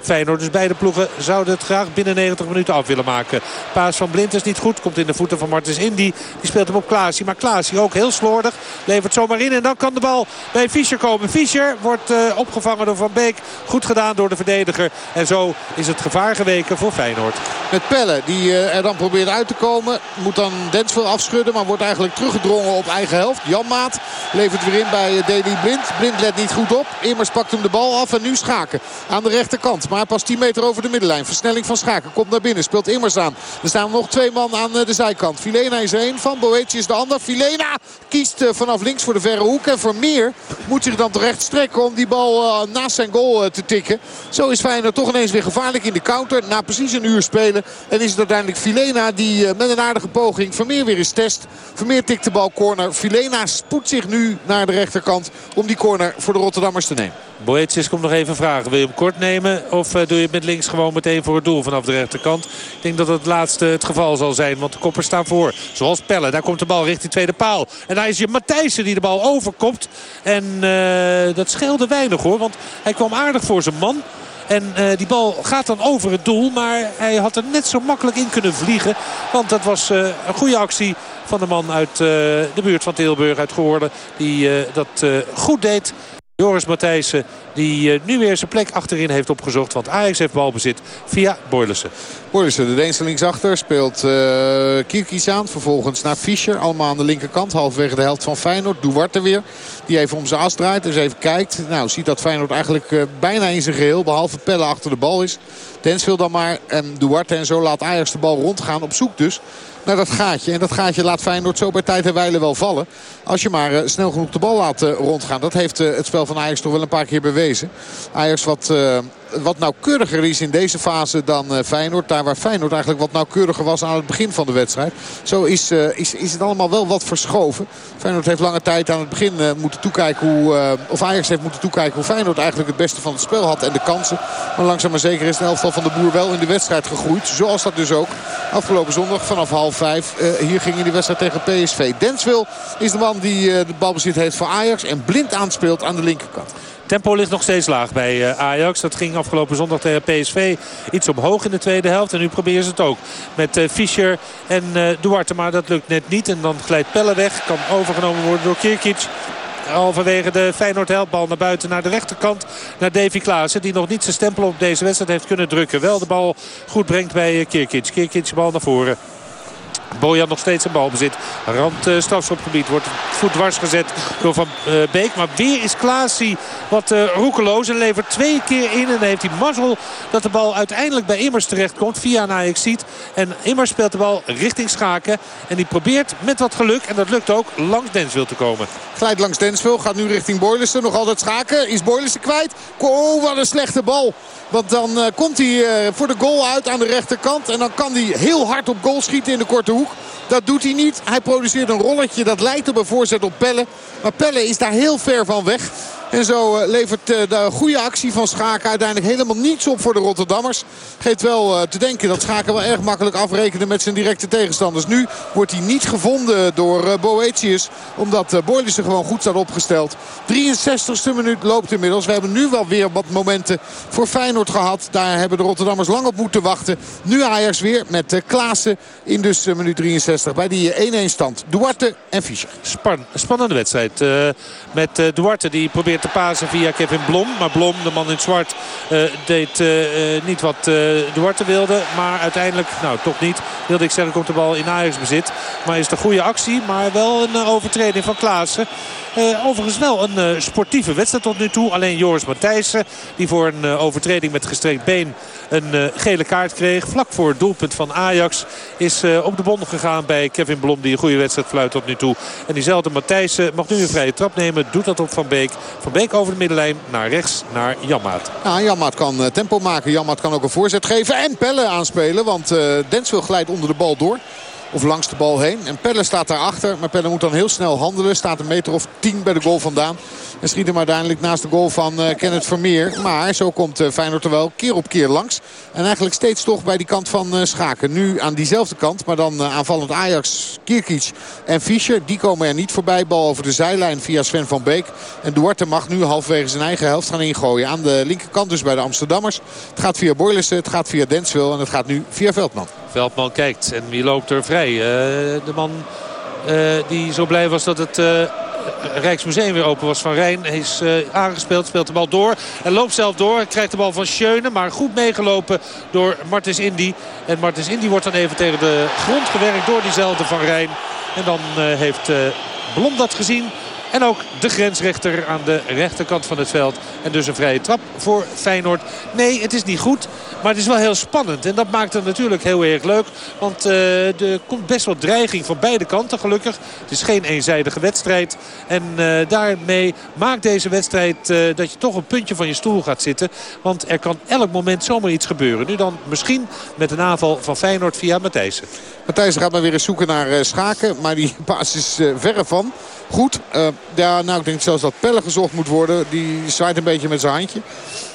Feyenoord. Dus beide ploegen zouden het graag binnen 90 minuten af willen maken. Paas van Blind is niet goed. Komt in de voeten van Martens Indy. Die speelt hem op Klaasie. Maar Klaasie ook heel slordig. Levert zomaar in. En dan kan de bal bij Fischer komen. Fischer wordt uh, opgevangen door Van Beek. Goed gedaan door de verdediger. En zo is het gevaar geweken voor Feyenoord. Met Pelle die uh, er dan probeert uit te komen. Moet dan Densville afschudden. Maar wordt eigenlijk teruggedrongen op eigen helft. Jan Maat levert weer in bij uh, Deli Blind. Blind let niet goed op. Immers pakt hem de bal af. En nu Schaken aan de rechterkant. Maar pas 10 meter over de middenlijn. Versnelling van Schaken komt naar binnen. Speelt Immers aan. Er staan nog twee man aan de zijkant. Filena is één van. Boetje is de ander. Filena kiest vanaf links voor de verre hoek. En Vermeer moet zich dan terecht strekken om die bal naast zijn goal te tikken. Zo is Feyenoord toch ineens weer gevaarlijk in de counter. Na precies een uur spelen. En is het uiteindelijk Filena die met een aardige poging Vermeer weer eens test. Vermeer tikt de bal corner. Filena spoedt zich nu naar de rechterkant om die corner voor de Rotterdammers te nemen. Boetjes komt nog even vragen. Wil je hem kort nemen of uh, doe je het met links gewoon meteen voor het doel vanaf de rechterkant? Ik denk dat het laatste het geval zal zijn. Want de koppers staan voor. Zoals Pelle. Daar komt de bal richting tweede paal. En daar is je Matthijssen die de bal overkomt. En uh, dat scheelde weinig hoor. Want hij kwam aardig voor zijn man. En uh, die bal gaat dan over het doel. Maar hij had er net zo makkelijk in kunnen vliegen. Want dat was een goede actie van de man uit de buurt van Tilburg. Uit Goorden. Die dat goed deed. Joris Matthijssen die uh, nu weer zijn plek achterin heeft opgezocht. Want Ajax heeft balbezit via Boylissen. Boylissen, de Deense linksachter, speelt uh, Kierkies aan. Vervolgens naar Fischer, allemaal aan de linkerkant. Halverwege de helft van Feyenoord. Duarte weer, die even om zijn as draait. Dus even kijkt. Nou, ziet dat Feyenoord eigenlijk uh, bijna in zijn geheel. Behalve Pelle achter de bal is. Densville dan maar en Duarte. En zo laat Ajax de bal rondgaan op zoek dus naar dat gaatje. En dat gaatje laat Feyenoord zo bij tijd en wijle wel vallen. Als je maar uh, snel genoeg de bal laat uh, rondgaan. Dat heeft uh, het spel van Ajax toch wel een paar keer bewezen. Ajax wat wat nauwkeuriger is in deze fase dan uh, Feyenoord. Daar waar Feyenoord eigenlijk wat nauwkeuriger was aan het begin van de wedstrijd. Zo is, uh, is, is het allemaal wel wat verschoven. Feyenoord heeft lange tijd aan het begin uh, moeten toekijken hoe... of Ajax heeft moeten toekijken hoe Feyenoord eigenlijk het beste van het spel had. En de kansen. Maar langzaam maar zeker is de elftal van de Boer wel in de wedstrijd gegroeid. Zoals dat dus ook afgelopen zondag vanaf half vijf. hier ging in die wedstrijd tegen PSV. Denswil is de man die de balbezit heeft voor Ajax. En blind aanspeelt aan de linkerkant. Tempo ligt nog steeds laag bij Ajax. Dat ging afgelopen zondag tegen PSV iets omhoog in de tweede helft. En nu proberen ze het ook met Fischer en Duarte. Maar dat lukt net niet. En dan glijdt Pelle weg. Kan overgenomen worden door Kirkic. Halverwege de Feyenoord helpbal naar buiten naar de rechterkant. Naar Davy Klaassen. Die nog niet zijn stempel op deze wedstrijd heeft kunnen drukken. Wel de bal goed brengt bij Kirkic. Kirkic bal naar voren. Bojan nog steeds een balbezit. Rand uh, strafschopgebied wordt voet dwars gezet door Van uh, Beek. Maar weer is Klaasie wat uh, roekeloos en levert twee keer in. En dan heeft hij mazzel dat de bal uiteindelijk bij Immers terechtkomt via een Ajaxiet. En Immers speelt de bal richting Schaken. En die probeert met wat geluk, en dat lukt ook, langs Denswil te komen. Glijdt langs Denswil, gaat nu richting Boylissen. Nog altijd Schaken. Is Boylissen kwijt? Oh, wat een slechte bal. Want dan komt hij voor de goal uit aan de rechterkant. En dan kan hij heel hard op goal schieten in de korte Dat doet hij niet. Hij produceert een rolletje. Dat lijkt op een voorzet op Pelle. Maar Pelle is daar heel ver van weg. En zo uh, levert uh, de goede actie van Schaken uiteindelijk helemaal niets op voor de Rotterdammers. Geeft wel uh, te denken dat Schaken wel erg makkelijk afrekenen met zijn directe tegenstanders. Nu wordt hij niet gevonden door Boetius. Omdat Boylissen gewoon goed staat opgesteld. 63ste minuut loopt inmiddels. We hebben nu wel weer wat momenten voor Feyenoord gehad. Daar hebben de Rotterdammers lang op moeten wachten. Nu Ajax weer met Klaassen in dus minuut 63 bij die 1-1 stand. Duarte en Fischer. Span spannende wedstrijd met Duarte die probeert te pasen via Kevin Blom. Maar Blom, de man in zwart, uh, deed uh, niet wat Duarte wilde. Maar uiteindelijk, nou toch niet, wilde ik zeggen, komt de bal in Ajax bezit. Maar is een goede actie, maar wel een overtreding van Klaassen. Uh, overigens wel een uh, sportieve wedstrijd tot nu toe. Alleen Joris Matthijssen, die voor een uh, overtreding met gestrekt been een gele kaart kreeg. Vlak voor het doelpunt van Ajax is op de bond gegaan bij Kevin Blom. Die een goede wedstrijd fluit tot nu toe. En diezelfde Matthijssen mag nu een vrije trap nemen. Doet dat op Van Beek. Van Beek over de middenlijn naar rechts naar Janmaat. Ja, Janmaat kan tempo maken. Janmaat kan ook een voorzet geven en Pelle aanspelen. Want Denswil glijdt onder de bal door. Of langs de bal heen. En Pelle staat daarachter. Maar Pelle moet dan heel snel handelen. Staat een meter of tien bij de goal vandaan. En schiet hem uiteindelijk naast de goal van uh, Kenneth Vermeer. Maar zo komt uh, Feyenoord er wel keer op keer langs. En eigenlijk steeds toch bij die kant van uh, Schaken. Nu aan diezelfde kant. Maar dan aanvallend Ajax, Kierkic en Fischer. Die komen er niet voorbij. Bal over de zijlijn via Sven van Beek. En Duarte mag nu halverwege zijn eigen helft gaan ingooien. Aan de linkerkant dus bij de Amsterdammers. Het gaat via Boylissen, het gaat via Denswil en het gaat nu via Veldman. Veldman kijkt en wie loopt er vrij? De man die zo blij was dat het... Rijksmuseum weer open was van Rijn. Is uh, aangespeeld, speelt de bal door. En loopt zelf door. Krijgt de bal van Schöne. Maar goed meegelopen door Martens Indy. En Martens Indy wordt dan even tegen de grond gewerkt door diezelfde van Rijn. En dan uh, heeft Blom dat gezien. En ook de grensrechter aan de rechterkant van het veld. En dus een vrije trap voor Feyenoord. Nee, het is niet goed. Maar het is wel heel spannend. En dat maakt het natuurlijk heel erg leuk. Want uh, er komt best wel dreiging van beide kanten gelukkig. Het is geen eenzijdige wedstrijd. En uh, daarmee maakt deze wedstrijd uh, dat je toch een puntje van je stoel gaat zitten. Want er kan elk moment zomaar iets gebeuren. Nu dan misschien met een aanval van Feyenoord via Matthijssen. Matthijssen gaat maar weer eens zoeken naar Schaken. Maar die paas is verre van goed. Uh, ja, nou, ik denk zelfs dat Pelle gezocht moet worden. Die zwaait een beetje met zijn handje.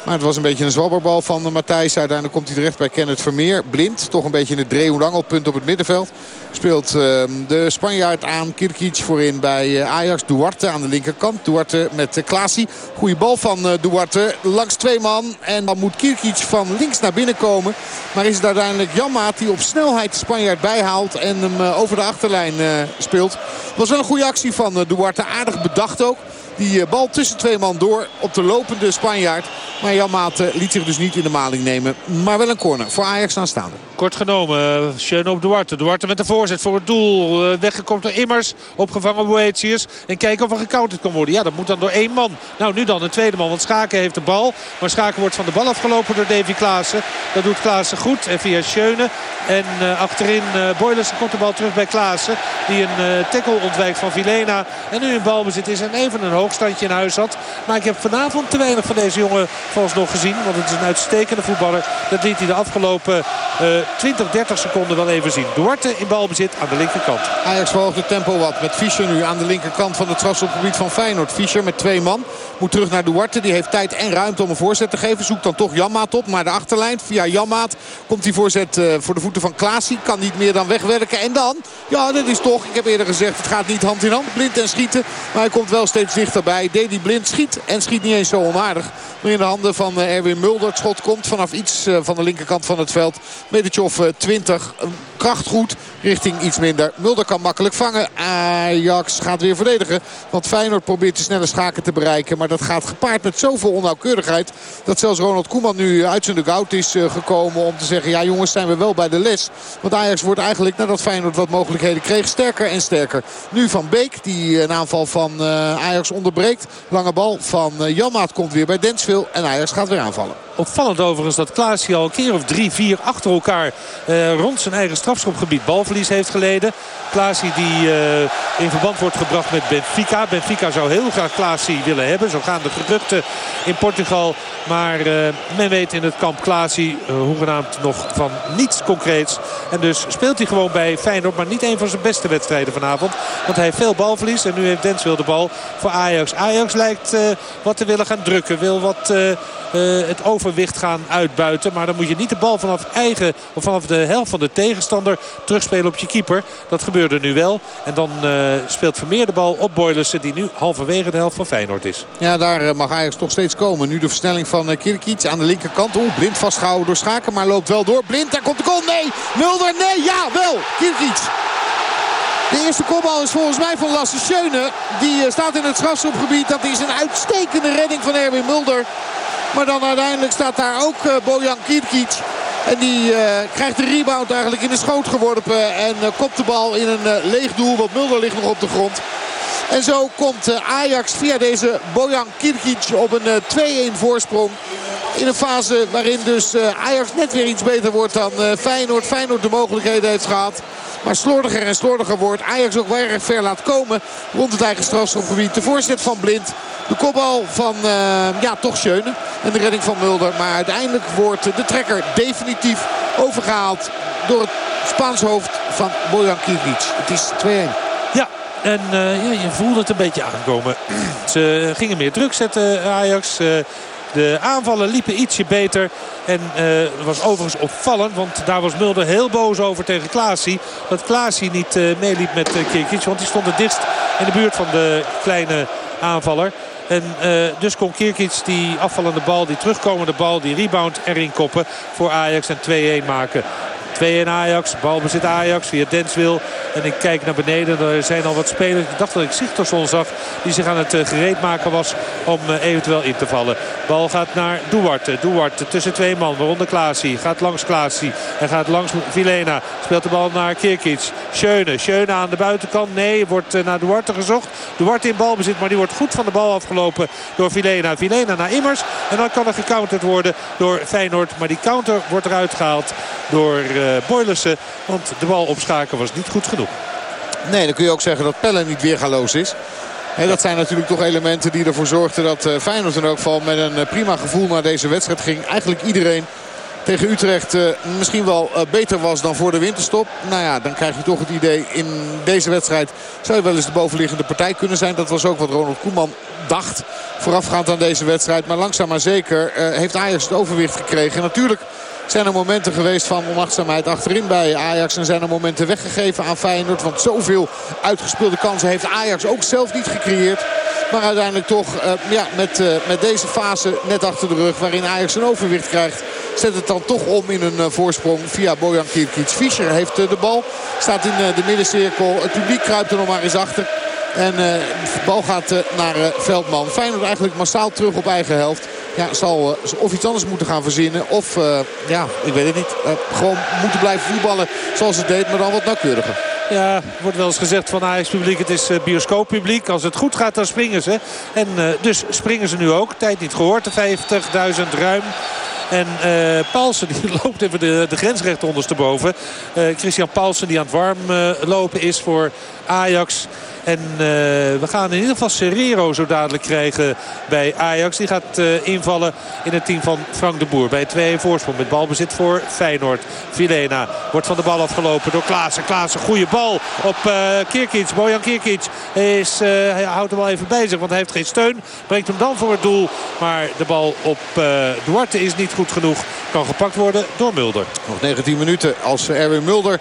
Maar het was een beetje een zwabberbal van Matthijs. Uiteindelijk komt hij terecht bij Kenneth Vermeer. Blind, toch een beetje in het driehoedangelpunt op het middenveld. Speelt uh, de Spanjaard aan. Kirkic voorin bij Ajax. Duarte aan de linkerkant. Duarte met uh, Klaasie. Goeie bal van Duarte. Langs twee man. En dan moet Kirkic van links naar binnen komen. Maar is het uiteindelijk Janmaat die op snelheid de Spanjaard bijhaalt. En hem over de achterlijn speelt. was wel een goede actie van Duarte. Aardig bedacht ook. Die bal tussen twee man door op de lopende Spanjaard. Maar Jan Maat liet zich dus niet in de maling nemen. Maar wel een corner voor Ajax aanstaande. Kort genomen. Schöne op Duarte. Duarte met de voorzet voor het doel. Weggekomen door Immers. Opgevangen Boetius. En kijken of er gecounterd kan worden. Ja, dat moet dan door één man. Nou, nu dan een tweede man. Want Schaken heeft de bal. Maar Schaken wordt van de bal afgelopen door Davy Klaassen. Dat doet Klaassen goed. En via Schöne. En achterin uh, Boylissen komt de bal terug bij Klaassen. Die een uh, tackle ontwijkt van Vilena. En nu in balbezit is en even een hoogstandje in huis had. Maar ik heb vanavond te weinig van deze jongen nog gezien. Want het is een uitstekende voetballer. Dat liet hij de afgelopen 20, 30 seconden wel even zien. Duarte in balbezit aan de linkerkant. Ajax verhoogt het tempo wat met Fischer nu aan de linkerkant van het strafschopgebied van Feyenoord. Fischer met twee man. Moet terug naar Duarte. Die heeft tijd en ruimte om een voorzet te geven. Zoekt dan toch Janmaat op. Maar de achterlijn via Janmaat komt die voorzet uh, voor de voeten van Klaasie. Kan niet meer dan wegwerken. En dan, ja dat is toch, ik heb eerder gezegd, het gaat niet hand in hand. Blind en schieten. Maar hij komt wel steeds Dedy Blind schiet en schiet niet eens zo onaardig. Maar in de handen van Erwin Mulder. Het schot komt vanaf iets van de linkerkant van het veld. Metertje of 20. Kracht goed richting iets minder. Mulder kan makkelijk vangen. Ajax gaat weer verdedigen. Want Feyenoord probeert de snelle schaken te bereiken. Maar dat gaat gepaard met zoveel onnauwkeurigheid. Dat zelfs Ronald Koeman nu uit zijn dugout is gekomen om te zeggen... ja jongens zijn we wel bij de les. Want Ajax wordt eigenlijk nadat Feyenoord wat mogelijkheden kreeg sterker en sterker. Nu Van Beek die een aanval van Ajax onderbreekt. Lange bal van Janmaat komt weer bij Densville. En Ajax gaat weer aanvallen. Opvallend overigens dat Klaas al een keer of drie, vier achter elkaar uh, rond zijn eigen strafschopgebied balverlies heeft geleden. Klaasie die uh, in verband wordt gebracht met Benfica. Benfica zou heel graag Klaasie willen hebben. Zo gaan de geruchten in Portugal. Maar uh, men weet in het kamp Klaasie hoegenaamd nog van niets concreets. En dus speelt hij gewoon bij Feyenoord. Maar niet een van zijn beste wedstrijden vanavond. Want hij heeft veel balverlies. En nu heeft Denswil de bal voor Ajax. Ajax lijkt wat te willen gaan drukken. Wil wat het overwicht gaan uitbuiten. Maar dan moet je niet de bal vanaf eigen of vanaf de helft van de tegenstander terugspelen op je keeper. Dat gebeurde nu wel. En dan uh, speelt Vermeer de bal op Boylissen die nu halverwege de helft van Feyenoord is. Ja, daar mag Ajax toch steeds komen. Nu de versnelling van Kirkic aan de linkerkant. Oeh, Blind vastgehouden door Schaken, maar loopt wel door. Blind, daar komt de goal. Nee, Mulder, nee, ja, wel. Kirkic. De eerste kopbal is volgens mij van Lasse Schöne. Die staat in het strafschopgebied. Dat is een uitstekende redding van Erwin Mulder. Maar dan uiteindelijk staat daar ook uh, Bojan Kirkic. En die uh, krijgt de rebound eigenlijk in de schoot geworpen. En uh, kopt de bal in een leeg doel. Want Mulder ligt nog op de grond. En zo komt Ajax via deze Bojan Kirkic op een 2-1 voorsprong. In een fase waarin dus Ajax net weer iets beter wordt dan Feyenoord. Feyenoord de mogelijkheden heeft gehad. Maar slordiger en slordiger wordt. Ajax ook wel erg ver laat komen rond het eigen strafschopgebied. De voorzet van Blind. De kopbal van, uh, ja, toch Schöne. En de redding van Mulder. Maar uiteindelijk wordt de trekker definitief overgehaald door het Spaans hoofd van Bojan Kirkic. Het is 2-1. Ja, en uh, ja, je voelde het een beetje aankomen. Ze gingen meer druk zetten, Ajax. Uh, de aanvallen liepen ietsje beter. En uh, was overigens opvallend. Want daar was Mulder heel boos over tegen Klaasie. Dat Klaasie niet uh, meeliep met uh. Want die stond het dichtst in de buurt van de kleine aanvaller. En dus kon Kirkic die afvallende bal, die terugkomende bal, die rebound erin koppen voor Ajax en 2-1 maken. 2 in Ajax. Balbezit Ajax via Denswil. En ik kijk naar beneden. Er zijn al wat spelers. Ik dacht dat ik Sigtorsson zag. Die zich aan het uh, gereed maken was om uh, eventueel in te vallen. Bal gaat naar Duarte. Duarte tussen twee man. Waaronder Klaasie. Gaat langs Klaasie. En gaat langs Vilena. Speelt de bal naar Kirkic. Schöne. Schöne aan de buitenkant. Nee, wordt naar Duarte gezocht. Duarte in balbezit. Maar die wordt goed van de bal afgelopen door Vilena. Vilena naar Immers. En dan kan er gecounterd worden door Feyenoord. Maar die counter wordt eruit gehaald door Boylissen. Want de bal opschaken was niet goed genoeg. Nee, dan kun je ook zeggen dat Pelle niet weergaloos is. He, dat zijn natuurlijk toch elementen die ervoor zorgden dat uh, Feyenoord in elk geval met een uh, prima gevoel naar deze wedstrijd ging. Eigenlijk iedereen tegen Utrecht misschien wel beter was dan voor de winterstop. Nou ja, dan krijg je toch het idee in deze wedstrijd zou je wel eens de bovenliggende partij kunnen zijn. Dat was ook wat Ronald Koeman dacht voorafgaand aan deze wedstrijd. Maar langzaam maar zeker heeft Ajax het overwicht gekregen. En natuurlijk zijn er momenten geweest van onachtzaamheid achterin bij Ajax. En zijn er momenten weggegeven aan Feyenoord. Want zoveel uitgespeelde kansen heeft Ajax ook zelf niet gecreëerd. Maar uiteindelijk toch uh, ja, met, uh, met deze fase net achter de rug waarin Ajax een overwicht krijgt. Zet het dan toch om in een uh, voorsprong via Bojan Kirkic. Fischer heeft de bal. Staat in de middencirkel. Het publiek kruipt er nog maar eens achter. En de bal gaat naar Veldman. Feyenoord eigenlijk massaal terug op eigen helft ja, zal of iets anders moeten gaan verzinnen. Of, uh, ja, ik weet het niet. Uh, gewoon moeten blijven voetballen zoals het deed, maar dan wat nauwkeuriger. Ja, wordt wel eens gezegd van Ajax publiek. Het is bioscooppubliek. Als het goed gaat, dan springen ze. En dus springen ze nu ook. Tijd niet gehoord. De 50.000 ruim. En uh, Paulsen die loopt even de, de grensrecht ondersteboven. Uh, Christian Paulsen die aan het warm uh, lopen is voor Ajax. En we gaan in ieder geval Serrero zo dadelijk krijgen bij Ajax. Die gaat invallen in het team van Frank de Boer. Bij 2-1 voorsprong met balbezit voor Feyenoord. Vilena wordt van de bal afgelopen door Klaassen. Klaassen, goede bal op uh, Kirkic. Bojan Kirkic is, hij houdt hem wel even zich, want hij heeft geen steun. Brengt hem dan voor het doel. Maar de bal op Duarte is niet goed genoeg. Kan gepakt worden door Mulder. Nog 19 minuten als Erwin Mulder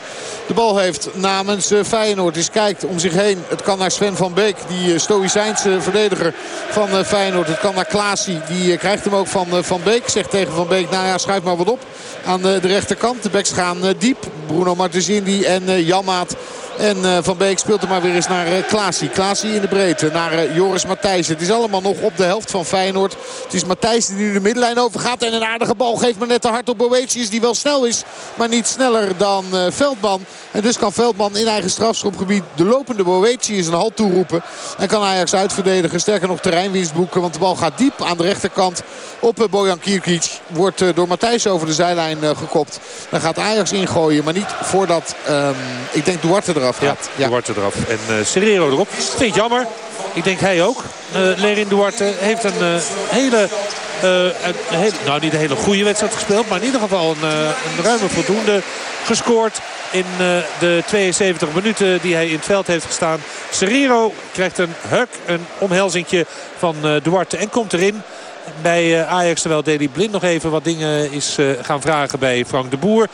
de bal heeft namens Feyenoord. Eens kijkt om zich heen. Het kan naar Sven van Beek. Die stoïcijnse verdediger van Feyenoord. Het kan naar Klaasie. Die krijgt hem ook van Van Beek. Zegt tegen Van Beek. Nou ja, schuif maar wat op. Aan de rechterkant. De backs gaan diep. Bruno Martensini en Janmaat. En uh, Van Beek speelt er maar weer eens naar uh, Klaasie. Klaasie in de breedte naar uh, Joris Matthijssen. Het is allemaal nog op de helft van Feyenoord. Het is Matthijssen die nu de middenlijn overgaat. En een aardige bal geeft maar net te hard op Boetius. Die wel snel is, maar niet sneller dan Veldman. En dus kan Veldman in eigen strafschopgebied de lopende Boetius een halt toeroepen. En kan Ajax uitverdedigen. Sterker nog terreinwinst boeken. Want de bal gaat diep aan de rechterkant op Bojan Kierkic. Wordt door Matthijssen over de zijlijn gekopt. Dan gaat Ajax ingooien. Maar niet voordat, um, ik denk Duarte eraf eraf gaat. Ja, Duarte eraf. En uh, Serrero erop. Vind ik jammer. Ik denk hij ook. Uh, Lerin Duarte heeft een uh, hele... Een hele, nou, niet een hele goede wedstrijd gespeeld. Maar in ieder geval een, een ruime voldoende gescoord in de 72 minuten die hij in het veld heeft gestaan. Serrero krijgt een huk, een omhelzingje van Duarte en komt erin bij Ajax. Terwijl Deli Blind nog even wat dingen is gaan vragen bij Frank de Boer.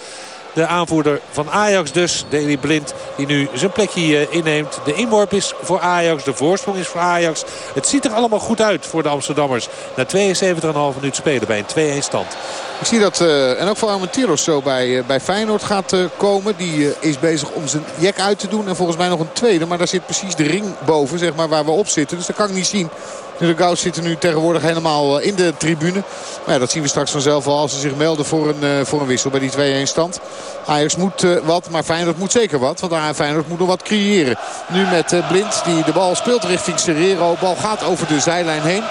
De aanvoerder van Ajax dus, Deli Blind, die nu zijn plekje inneemt. De inworp is voor Ajax, de voorsprong is voor Ajax. Het ziet er allemaal goed uit voor de Amsterdammers. Na 72,5 minuut spelen bij een 2-1 stand. Ik zie dat, uh, en ook voor Armenteros zo bij, uh, bij Feyenoord gaat komen. Die is bezig om zijn jek uit te doen. En volgens mij nog een tweede. Maar daar zit precies de ring boven, zeg maar, waar we op zitten. Dus dat kan ik niet zien. De Gauws zitten nu tegenwoordig helemaal in de tribune. Maar ja, dat zien we straks vanzelf al als ze zich melden voor een, voor een wissel bij die 2-1 stand. Ajax moet wat, maar Feyenoord moet zeker wat. Want Feyenoord moet nog wat creëren. Nu met Blind die de bal speelt richting Serrero. Bal gaat over de zijlijn heen.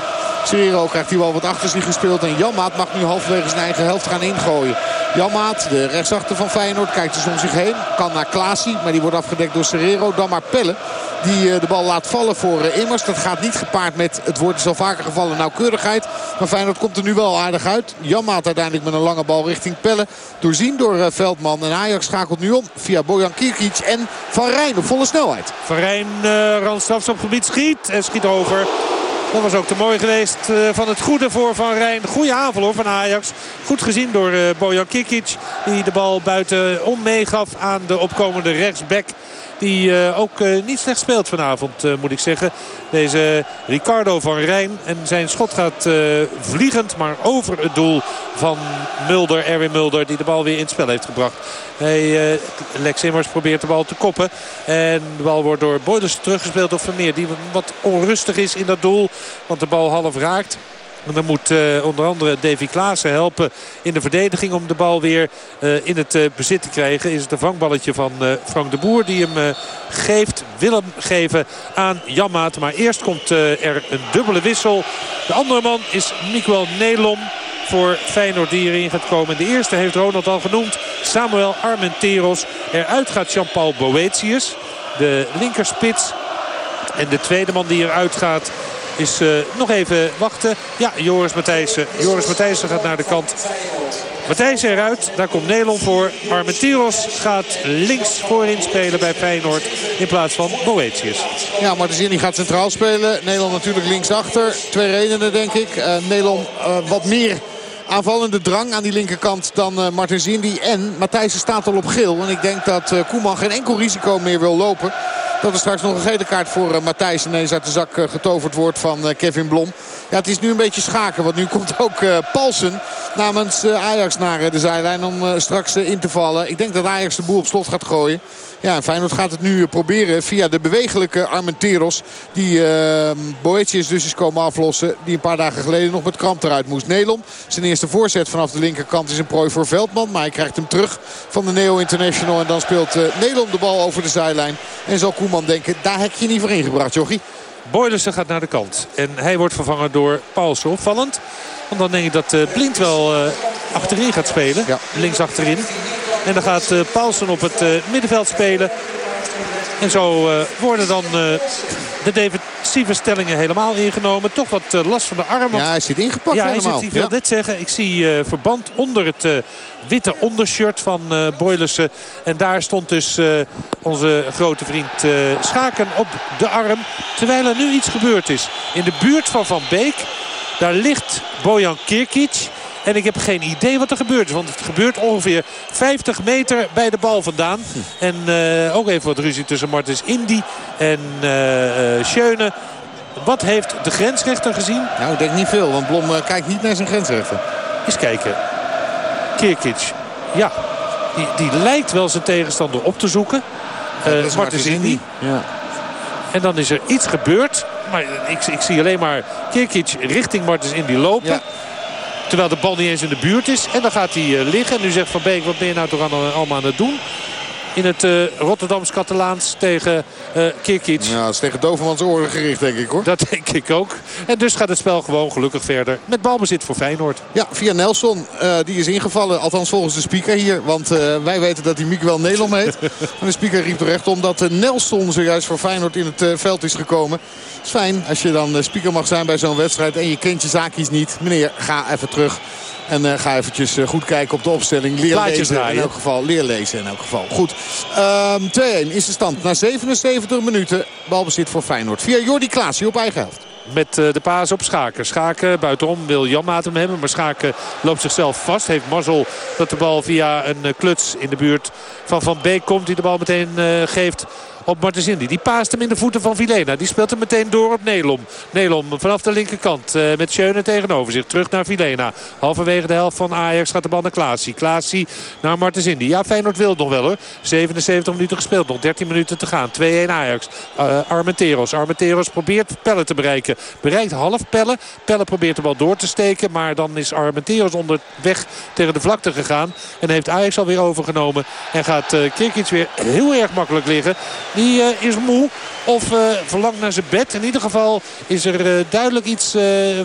Serrero krijgt hij wel wat achter zich gespeeld. En Janmaat mag nu halverwege zijn eigen helft gaan ingooien. Janmaat, de rechtsachter van Feyenoord, kijkt dus om zich heen. Kan naar Klaasie, maar die wordt afgedekt door Serrero. Dan maar Pelle, die de bal laat vallen voor Immers. Dat gaat niet gepaard met, het woord is al vaker gevallen, nauwkeurigheid. Maar Feyenoord komt er nu wel aardig uit. Janmaat uiteindelijk met een lange bal richting Pelle. Doorzien door Veldman. En Ajax schakelt nu om via Bojan Kirkic en Van Rijn op volle snelheid. Van Rijn, uh, op gebied schiet en schiet over. Dat was ook te mooi geweest uh, van het goede voor Van Rijn. Goede aanval hoor van Ajax. Goed gezien door Bojan Kikic. Die de bal buiten om meegaf aan de opkomende rechtsback. Die uh, ook uh, niet slecht speelt vanavond, uh, moet ik zeggen. Deze Ricardo van Rijn. En zijn schot gaat vliegend, maar over het doel van Mulder, Erwin Mulder. Die de bal weer in het spel heeft gebracht. Lex Immers probeert de bal te koppen. En de bal wordt door Boyders teruggespeeld door Vermeer. Die wat onrustig is in dat doel. Want de bal half raakt. Dan moet uh, onder andere Davy Klaassen helpen in de verdediging om de bal weer uh, in het uh, bezit te krijgen. Is het een vangballetje van Frank de Boer die hem geeft, wil hem geven aan Jammaat. Maar eerst komt er een dubbele wissel. De andere man is Miguel Nelom voor Feyenoord die erin gaat komen. De eerste heeft Ronald al genoemd. Samuel Armenteros. Eruit gaat Jean-Paul Boetius. De linkerspits. En de tweede man die eruit gaat is uh, nog even wachten. Ja, Joris Matthijssen. Joris Matthijssen gaat naar de kant. Matthijssen eruit. Daar komt Nederland voor. Armenteros gaat links voorin spelen bij Feyenoord. In plaats van Boetius. Ja, Martensini gaat centraal spelen. Nederland natuurlijk linksachter. Twee redenen denk ik. Uh, Nederland uh, wat meer aanvallende drang aan die linkerkant dan uh, Martin Zindi. En Matthijssen staat al op geel. En ik denk dat uh, Koeman geen enkel risico meer wil lopen. Dat er straks nog een gele kaart voor uh, Matthijs ineens uit de zak getoverd wordt van Kevin Blom. Ja, het is nu een beetje schaken. Want nu komt ook Paulsen namens Ajax naar de zijlijn om straks in te vallen. Ik denk dat Ajax de boel op slot gaat gooien. Ja, en Feyenoord gaat het nu proberen via de bewegelijke Armenteros. Die uh, Boetius dus is komen aflossen. Die een paar dagen geleden nog met kramp eruit moest. Nelom, zijn eerste voorzet vanaf de linkerkant is een prooi voor Veldman. Maar hij krijgt hem terug van de Neo International. En dan speelt uh, Nelom de bal over de zijlijn. En zal Koeman denken, daar heb je niet voor ingebracht, jochie. Boylissen gaat naar de kant. En hij wordt vervangen door Paulsen. Opvallend. Want dan denk ik dat uh, Blind wel uh, achterin gaat spelen. Ja. Links achterin. En dan gaat uh, Paulsen op het middenveld spelen. En zo worden dan de defensieve stellingen helemaal ingenomen. Toch wat last van de arm. Ja, hij zit ingepakt ja, helemaal. Hij zit, ik wil ja. dit zeggen. Ik zie verband onder het witte ondershirt van uh, Boylissen. En daar stond dus uh, onze grote vriend uh, Schaken op de arm. Terwijl er nu iets gebeurd is. In de buurt van Van Beek. Daar ligt Bojan Kirkic. En ik heb geen idee wat er gebeurt. Want het gebeurt ongeveer 50 meter bij de bal vandaan. Hm. En uh, ook even wat ruzie tussen Martens Indy en uh, Schöne. Wat heeft de grensrechter gezien? Nou, ik denk niet veel. Want Blom kijkt niet naar zijn grensrechter. Eens kijken. Kirkic. Ja, die, die lijkt wel zijn tegenstander op te zoeken. Uh, Martens Indy. Ja. En dan is er iets gebeurd. Maar ik, ik zie alleen maar Kirkic richting Martens Indy lopen. Ja. Terwijl de bal niet eens in de buurt is. En dan gaat hij uh, liggen. En nu zegt Van Beek, wat ben je nou toch allemaal aan het doen? In het uh, Rotterdams-Catalaans tegen uh, Kirkic. Ja, dat is tegen Dovermans oren gericht denk ik hoor. Dat denk ik ook. En dus gaat het spel gewoon gelukkig verder. Met balbezit voor Feyenoord. Ja, via Nelson. Uh, die is ingevallen. Althans volgens de speaker hier. Want wij weten dat hij Miguel Nelom heet. en de speaker riep terecht omdat Nelson zojuist voor Feyenoord in het veld is gekomen. Het is fijn als je dan speaker mag zijn bij zo'n wedstrijd. En je kent je zaakjes niet. Meneer, ga even terug. En uh, ga eventjes uh, goed kijken op de opstelling. Leer Plaatjes lezen draaien. in elk geval. Leer lezen in elk geval. Goed. Um, 2-1 is de stand. Na 77 minuten balbezit voor Feyenoord. Via Jordi Klaasje op eigen helft. Met uh, de paas op Schaken. Schaken buitenom wil Janmaat hem hebben. Maar Schaken loopt zichzelf vast. Heeft mazzel dat de bal via een kluts in de buurt van Van Beek komt. Die de bal meteen geeft op Martens Indy. Die paast hem in de voeten van Vilena. Die speelt hem meteen door op Nelom. Nelom vanaf de linkerkant uh, met Schöne tegenover zich. Terug naar Vilena. Halverwege de helft van Ajax gaat de bal naar Klaasie. Klaasie naar Martens Indy. Ja, Feyenoord wil het nog wel hoor. 77 minuten gespeeld. Nog 13 minuten te gaan. 2-1 Ajax. Uh, Armenteros. Armenteros probeert Pelle te bereiken. Bereikt half Pelle. Pelle probeert de bal door te steken. Maar dan is Armenteros onderweg tegen de vlakte gegaan. En heeft Ajax alweer overgenomen. En gaat uh, Kirkic weer heel erg makkelijk liggen. Die is moe of verlangt naar zijn bed. In ieder geval is er duidelijk iets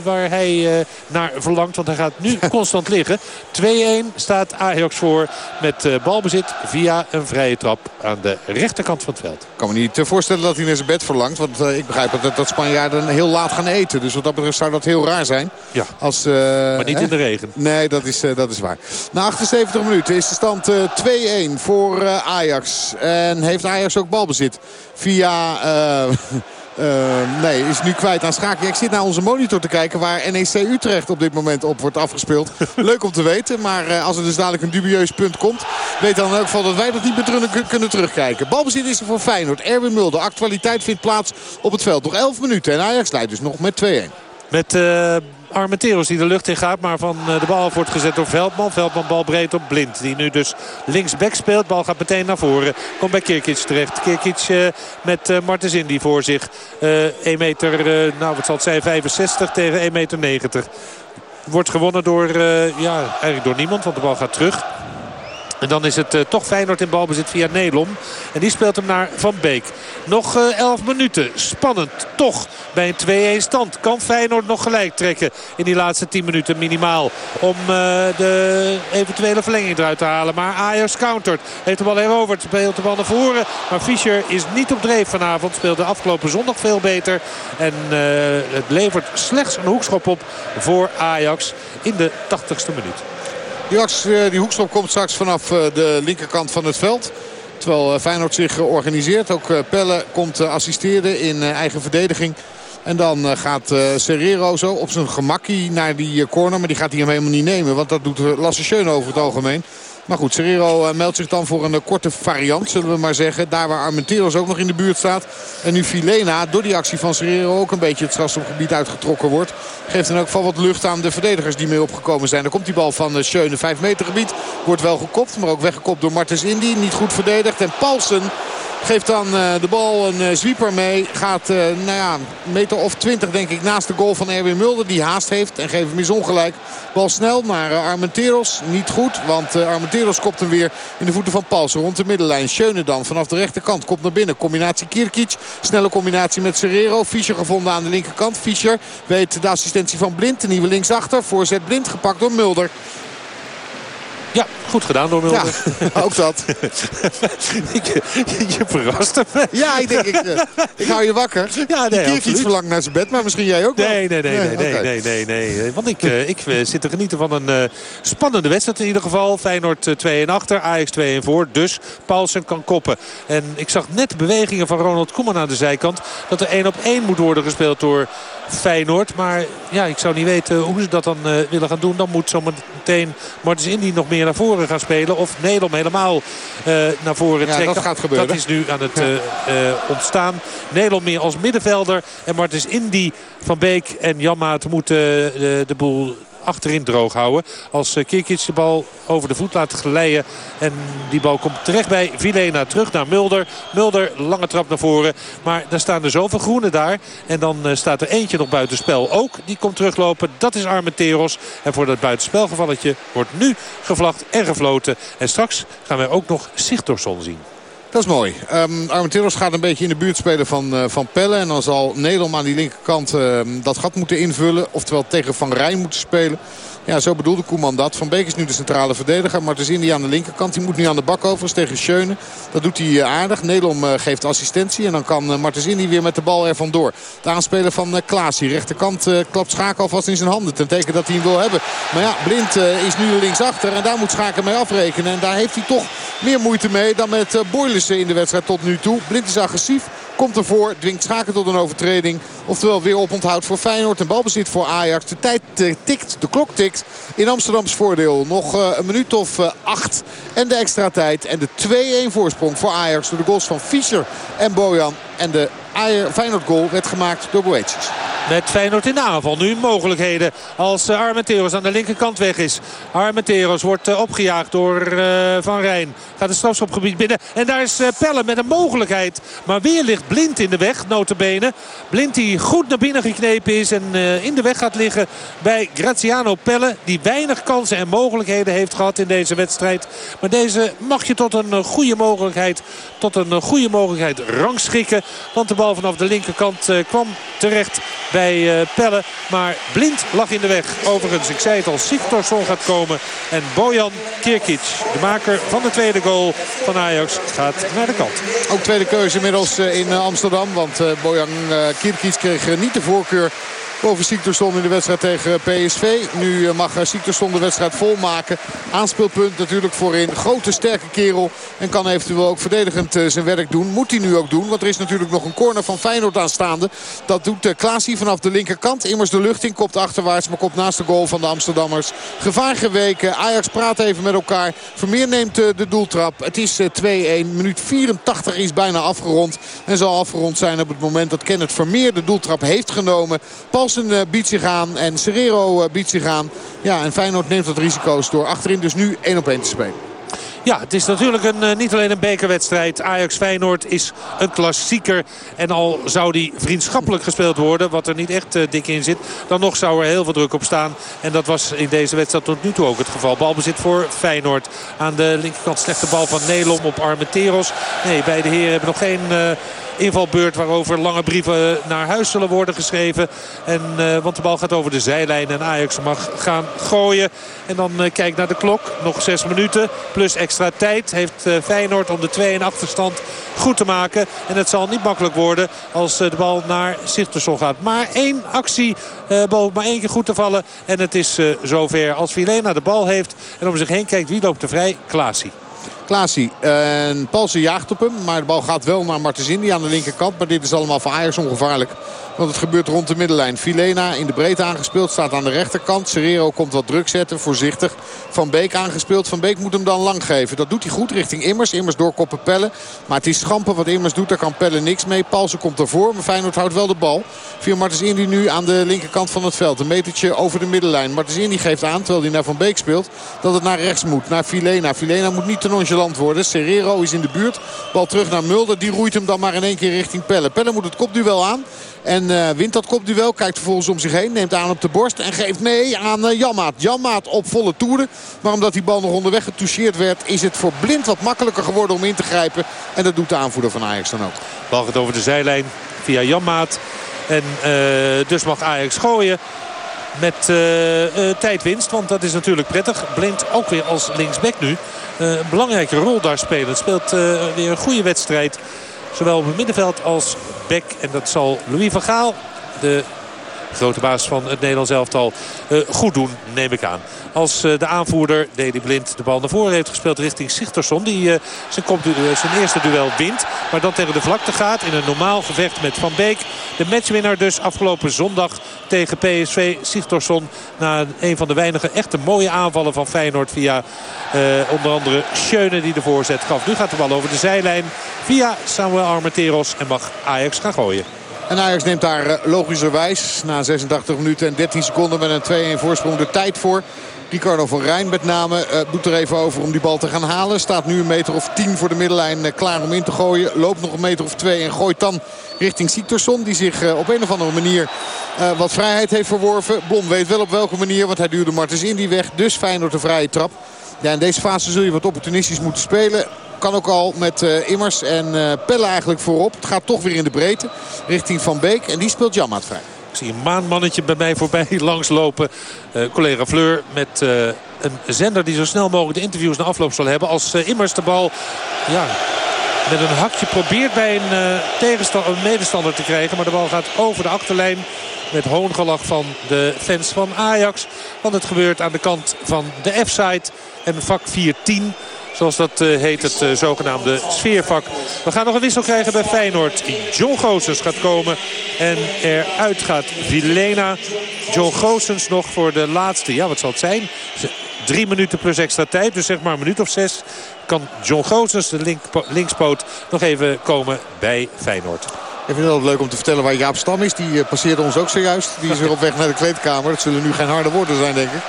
waar hij naar verlangt. Want hij gaat nu constant liggen. 2-1 staat Ajax voor met balbezit via een vrije trap aan de rechterkant van het veld. Ik kan me niet voorstellen dat hij naar zijn bed verlangt. Want ik begrijp dat, dat Spanjaarden heel laat gaan eten. Dus wat dat betreft zou dat heel raar zijn. Ja, als, maar niet in de regen. Nee, dat is, dat is waar. Na 78 minuten is de stand 2-1 voor Ajax. En heeft Ajax ook balbezit via... Uh, nee, is nu kwijt aan schaken. Ik zit naar onze monitor te kijken waar NEC Utrecht op dit moment op wordt afgespeeld. Leuk om te weten, maar uh, als er dus dadelijk een dubieus punt komt... weet dan in elk geval dat wij dat niet meer kunnen terugkijken. Balbezit is er voor Feyenoord. Erwin Mulder, actualiteit vindt plaats op het veld. Nog 11 minuten en Ajax leidt dus nog met 2-1. Met... Armenteros die de lucht in gaat. Maar van de bal wordt gezet door Veldman. Veldman bal breed op Blind. Die nu dus linksback speelt. Bal gaat meteen naar voren. Komt bij Kirkic terecht. Kirkic uh, met uh, Martens Indy voor zich. Uh, 1 meter, nou wat zal het zijn, 65 tegen 1 meter 90. Wordt gewonnen door, ja, eigenlijk door niemand. Want de bal gaat terug. En dan is het uh, toch Feyenoord in balbezit via Nelom. En die speelt hem naar Van Beek. Nog uh, eh, 11 minuten. Spannend. Toch bij een 2-1 stand. Kan Feyenoord nog gelijk trekken in die laatste 10 minuten minimaal. Om uh, de eventuele verlenging eruit te halen. Maar Ajax countert. Heeft de bal heroverd. Speelt de bal naar voren. Maar Fischer is niet op dreef vanavond. Speelde afgelopen zondag veel beter. En het levert slechts een hoekschop op voor Ajax in de 80ste minuut. Die, eh, die hoekstop komt straks vanaf eh, de linkerkant van het veld. Terwijl eh, Feyenoord zich organiseert. Ook Pelle komt assisteren in eigen verdediging. En dan gaat Serrero zo op zijn gemakkie naar die corner. Maar die gaat hij hem helemaal niet nemen. Want dat doet Lasse Schöne over het algemeen. Maar goed, Serrero eh, meldt zich dan voor een eh, korte variant, zullen we maar zeggen. Daar waar Armenteros ook nog in de buurt staat. En nu Filena, door die actie van Serrero ook een beetje het strafstofgebied uitgetrokken wordt. Geeft dan ook van wat lucht aan de verdedigers die mee opgekomen zijn. Dan komt die bal van eh, Schöne, 5 meter gebied. Wordt wel gekopt, maar ook weggekopt door Martens Indy. Niet goed verdedigd. En Paulsen Geeft dan uh, de bal een uh, sweeper mee. Gaat uh, nou ja, een meter of twintig denk ik naast de goal van Erwin Mulder. Die haast heeft en geeft hem eens ongelijk. Bal snel naar Armenteros. Niet goed, want Armenteros kopt hem weer in de voeten van Palsen. Rond de middenlijn. Schöne dan vanaf de rechterkant. Komt naar binnen. Combinatie Kirkic. Snelle combinatie met Serrero. Fischer gevonden aan de linkerkant. Fischer weet de assistentie van Blind. De nieuwe linksachter. Voorzet Blind gepakt door Mulder. Ja, goed gedaan door Mulder. Ja, ook dat. je, je verrast me. Ja, ik denk, ik, uh, ik hou je wakker. Ja, nee, ik iets verlangt naar zijn bed, maar misschien jij ook wel. Nee, nee, nee, nee, nee, nee, nee, nee, Want ik, uh, ik zit te genieten van een uh, spannende wedstrijd in ieder geval. Feyenoord 2-1 achter, Ajax 2-1 voor. Dus Paulsen kan koppen. En ik zag net bewegingen van Ronald Koeman aan de zijkant. Dat er 1 op 1 moet worden gespeeld door Feyenoord. Maar ja, ik zou niet weten hoe ze dat dan willen gaan doen. Dan moet zometeen Martens Indy nog meer naar voren gaan spelen. Of Nederland helemaal uh, naar voren ja, trekken. Dat gaat gebeuren. Dat is nu aan het uh, uh, ontstaan. Nederland meer als middenvelder. En Martens Indy, Van Beek en Janmaat moeten de boel achterin droog houden. Als eh, Kirkic de bal over de voet laat glijden. En die bal komt terecht bij Vilena. Terug naar Mulder. Mulder, lange trap naar voren. Maar daar staan er zoveel groenen daar. En dan eh, staat er eentje nog buitenspel ook. Die komt teruglopen. Dat is Armenteros. En voor dat buitenspelgevalletje wordt nu gevlacht en gefloten. En straks gaan wij ook nog Sigtorsson zien. Dat is mooi. Um, Armenteros gaat een beetje in de buurt spelen van, uh, van Pelle. En dan zal Nederland aan die linkerkant uh, dat gat moeten invullen. Oftewel tegen Van Rij moeten spelen. Ja, zo bedoelde Koeman dat. Van Beek is nu de centrale verdediger. Martens Indy aan de linkerkant. Die moet nu aan de bak over tegen Schöne. Dat doet hij eh, aardig. Nederland uh, geeft assistentie. En dan kan uh, Martens Indy weer met de bal er vandoor. De aanspeler van Klaas. Die rechterkant klapt Schaken alvast in zijn handen. Ten teken dat hij hem wil hebben. Maar ja, Blind is nu linksachter. En daar moet Schaken mee afrekenen. En daar heeft hij toch meer moeite mee dan met Boylissen in de wedstrijd tot nu toe. Blind is agressief. Komt ervoor, dwingt Schaken tot een overtreding. Oftewel weer oponthoud voor Feyenoord. En balbezit voor Ajax. De tijd tikt, de klok tikt in Amsterdams voordeel. Nog uh, een minuut of uh, acht. En de extra tijd. En de 2-1 voorsprong voor Ajax. Door de goals van Fischer en Bojan. En de Feyenoord goal werd gemaakt door Boetius. Met Feyenoord in aanval. Nu mogelijkheden als uh, Armenteros aan de linkerkant weg is. Armenteros wordt uh, opgejaagd door uh, Van Rijn. Gaat het strafschopgebied binnen. En daar is Pelle met een mogelijkheid. Maar weer ligt Blind in de weg, notabene. Blind die goed naar binnen geknepen is en in de weg gaat liggen bij Graziano Pelle. Die weinig kansen en mogelijkheden heeft gehad in deze wedstrijd. Maar deze mag je tot een goede mogelijkheid, tot een goede mogelijkheid rangschikken. Want de bal vanaf de linkerkant kwam terecht bij Pelle. Maar Blind lag in de weg. Overigens, ik zei het al, Sigtorsson gaat komen. En Bojan Kirkic, de maker van de tweede goal van Ajax, gaat naar de kant. Ook tweede keuze inmiddels in Amsterdam. Want Bojan Kirkic kreeg niet de voorkeur boven Siktersson in de wedstrijd tegen PSV. Nu mag Siktersson de wedstrijd volmaken. Aanspeelpunt natuurlijk voorin. Grote sterke kerel. En kan eventueel ook verdedigend zijn werk doen. Moet hij nu ook doen. Want er is natuurlijk nog een corner van Feyenoord aanstaande. Dat doet Klaasie vanaf de linkerkant. Immers de lucht in. Kopt achterwaarts. Maar komt naast de goal van de Amsterdammers. Gevaar geweken. Ajax praat even met elkaar. Vermeer neemt de doeltrap. Het is 2-1. Minuut 84 is bijna afgerond. En zal afgerond zijn op het moment dat Kenneth Vermeer de doeltrap heeft genomen. Uh, biedt zich aan en Serrero uh, biedt zich aan. Ja, en Feyenoord neemt wat risico's door achterin dus nu 1 op 1 te spelen. Ja, het is natuurlijk een, uh, niet alleen een bekerwedstrijd. Ajax-Feyenoord is een klassieker. En al zou die vriendschappelijk gespeeld worden, wat er niet echt dik in zit... dan nog zou er heel veel druk op staan. En dat was in deze wedstrijd tot nu toe ook het geval. Balbezit voor Feyenoord. Aan de linkerkant slechte bal van Nelom op Armenteros. Nee, beide heren hebben nog geen... invalbeurt waarover lange brieven naar huis zullen worden geschreven. En, uh, want de bal gaat over de zijlijn en Ajax mag gaan gooien. En dan uh, kijk naar de klok. Nog zes minuten plus extra tijd heeft uh, Feyenoord om de 2-1 achterstand goed te maken. En het zal niet makkelijk worden als de bal naar Sigtersson gaat. Maar één actie boven maar één keer goed te vallen. En het is zover als Vilena de bal heeft en om zich heen kijkt wie loopt er vrij. Klaasie. Klaasie. En Palsen jaagt op hem. Maar de bal gaat wel naar Martens Indy aan de linkerkant. Maar dit is allemaal voor Ajax ongevaarlijk. Want het gebeurt rond de middenlijn. Filena in de breedte aangespeeld. Staat aan de rechterkant. Serrero komt wat druk zetten. Voorzichtig. Van Beek aangespeeld. Van Beek moet hem dan lang geven. Dat doet hij goed richting Immers. Immers doorkoppen Pellen. Maar het is schampen wat Immers doet. Daar kan Pellen niks mee. Palsen komt ervoor. Maar Feyenoord houdt wel de bal. Via Martens Indy nu aan de linkerkant van het veld. Een metertje over de middenlijn. Martens Indy geeft aan, terwijl hij naar Van Beek speelt... dat het naar rechts moet. Naar Filena. Filena moet niet te nonchalant worden. Serrero is in de buurt. Bal terug naar Mulder. Die roeit hem dan maar in één keer richting Pelle. Pelle moet het kopduel aan. En uh, wint dat kopduel. Kijkt vervolgens om zich heen. Neemt aan op de borst. En geeft mee aan uh, Janmaat. Janmaat op volle toeren. Maar omdat die bal nog onderweg getoucheerd werd. Is het voor Blind wat makkelijker geworden om in te grijpen. En dat doet de aanvoerder van Ajax dan ook. Bal gaat over de zijlijn via Janmaat. En uh, dus mag Ajax gooien met tijdwinst. Want dat is natuurlijk prettig. Blind ook weer als linksback nu. Een belangrijke rol daar spelen. Het speelt weer een goede wedstrijd. Zowel op het middenveld als back. En dat zal Louis van Gaal, de grote baas van het Nederlands elftal, uh, goed doen, neem ik aan. Als uh, de aanvoerder, Deli Blind, de bal naar voren heeft gespeeld richting Sigtersson. Die uh, zijn, zijn, eerste duel wint. Maar dan tegen de vlakte gaat in een normaal gevecht met Van Beek. De matchwinnaar dus afgelopen zondag tegen PSV. Sigtersson na een van de weinige echte mooie aanvallen van Feyenoord. Via onder andere Schöne die de voorzet gaf. Nu gaat de bal over de zijlijn via Samuel Armenteros. En mag Ajax gaan gooien. En Ajax neemt daar eh, logischerwijs na 86 minuten en 13 seconden met een 2-1 voorsprong de tijd voor. Ricardo van Rijn met name doet er even over om die bal te gaan halen. Staat nu een meter of 10 voor de middenlijn uh, klaar om in te gooien. Loopt nog een meter of 2 en gooit dan richting Siktersson. Die zich op een of andere manier wat vrijheid heeft verworven. Blom weet wel op welke manier, want hij duwde Martens in die weg. Dus Feyenoord de vrije trap. Ja, in deze fase zul je wat opportunistisch moeten spelen. Kan ook al met uh, Immers en uh, Pelle eigenlijk voorop. Het gaat toch weer in de breedte richting Van Beek. En die speelt Jammaat vrij. Ik zie een maanmannetje bij mij voorbij langslopen. Uh, collega Fleur met een zender die zo snel mogelijk de interviews na afloop zal hebben. Als Immers de bal ja, met een hakje probeert bij een, tegenstander, een medestander te krijgen. Maar de bal gaat over de achterlijn met hoongelach van de fans van Ajax. Want het gebeurt aan de kant van de F-side. En vak 410 Zoals dat uh, heet, het uh, zogenaamde sfeervak. We gaan nog een wissel krijgen bij Feyenoord. John Goossens gaat komen. En eruit gaat Vilena. John Goossens nog voor de laatste, ja wat zal het zijn? Drie minuten plus extra tijd, dus zeg maar een minuut of zes... kan John Goossens, de link, linkspoot, nog even komen bij Feyenoord. Ik vind het altijd leuk om te vertellen waar Jaap Stam is. Die passeerde ons ook zojuist. Die is weer op weg naar de kleedkamer. Dat zullen nu geen harde woorden zijn, denk ik.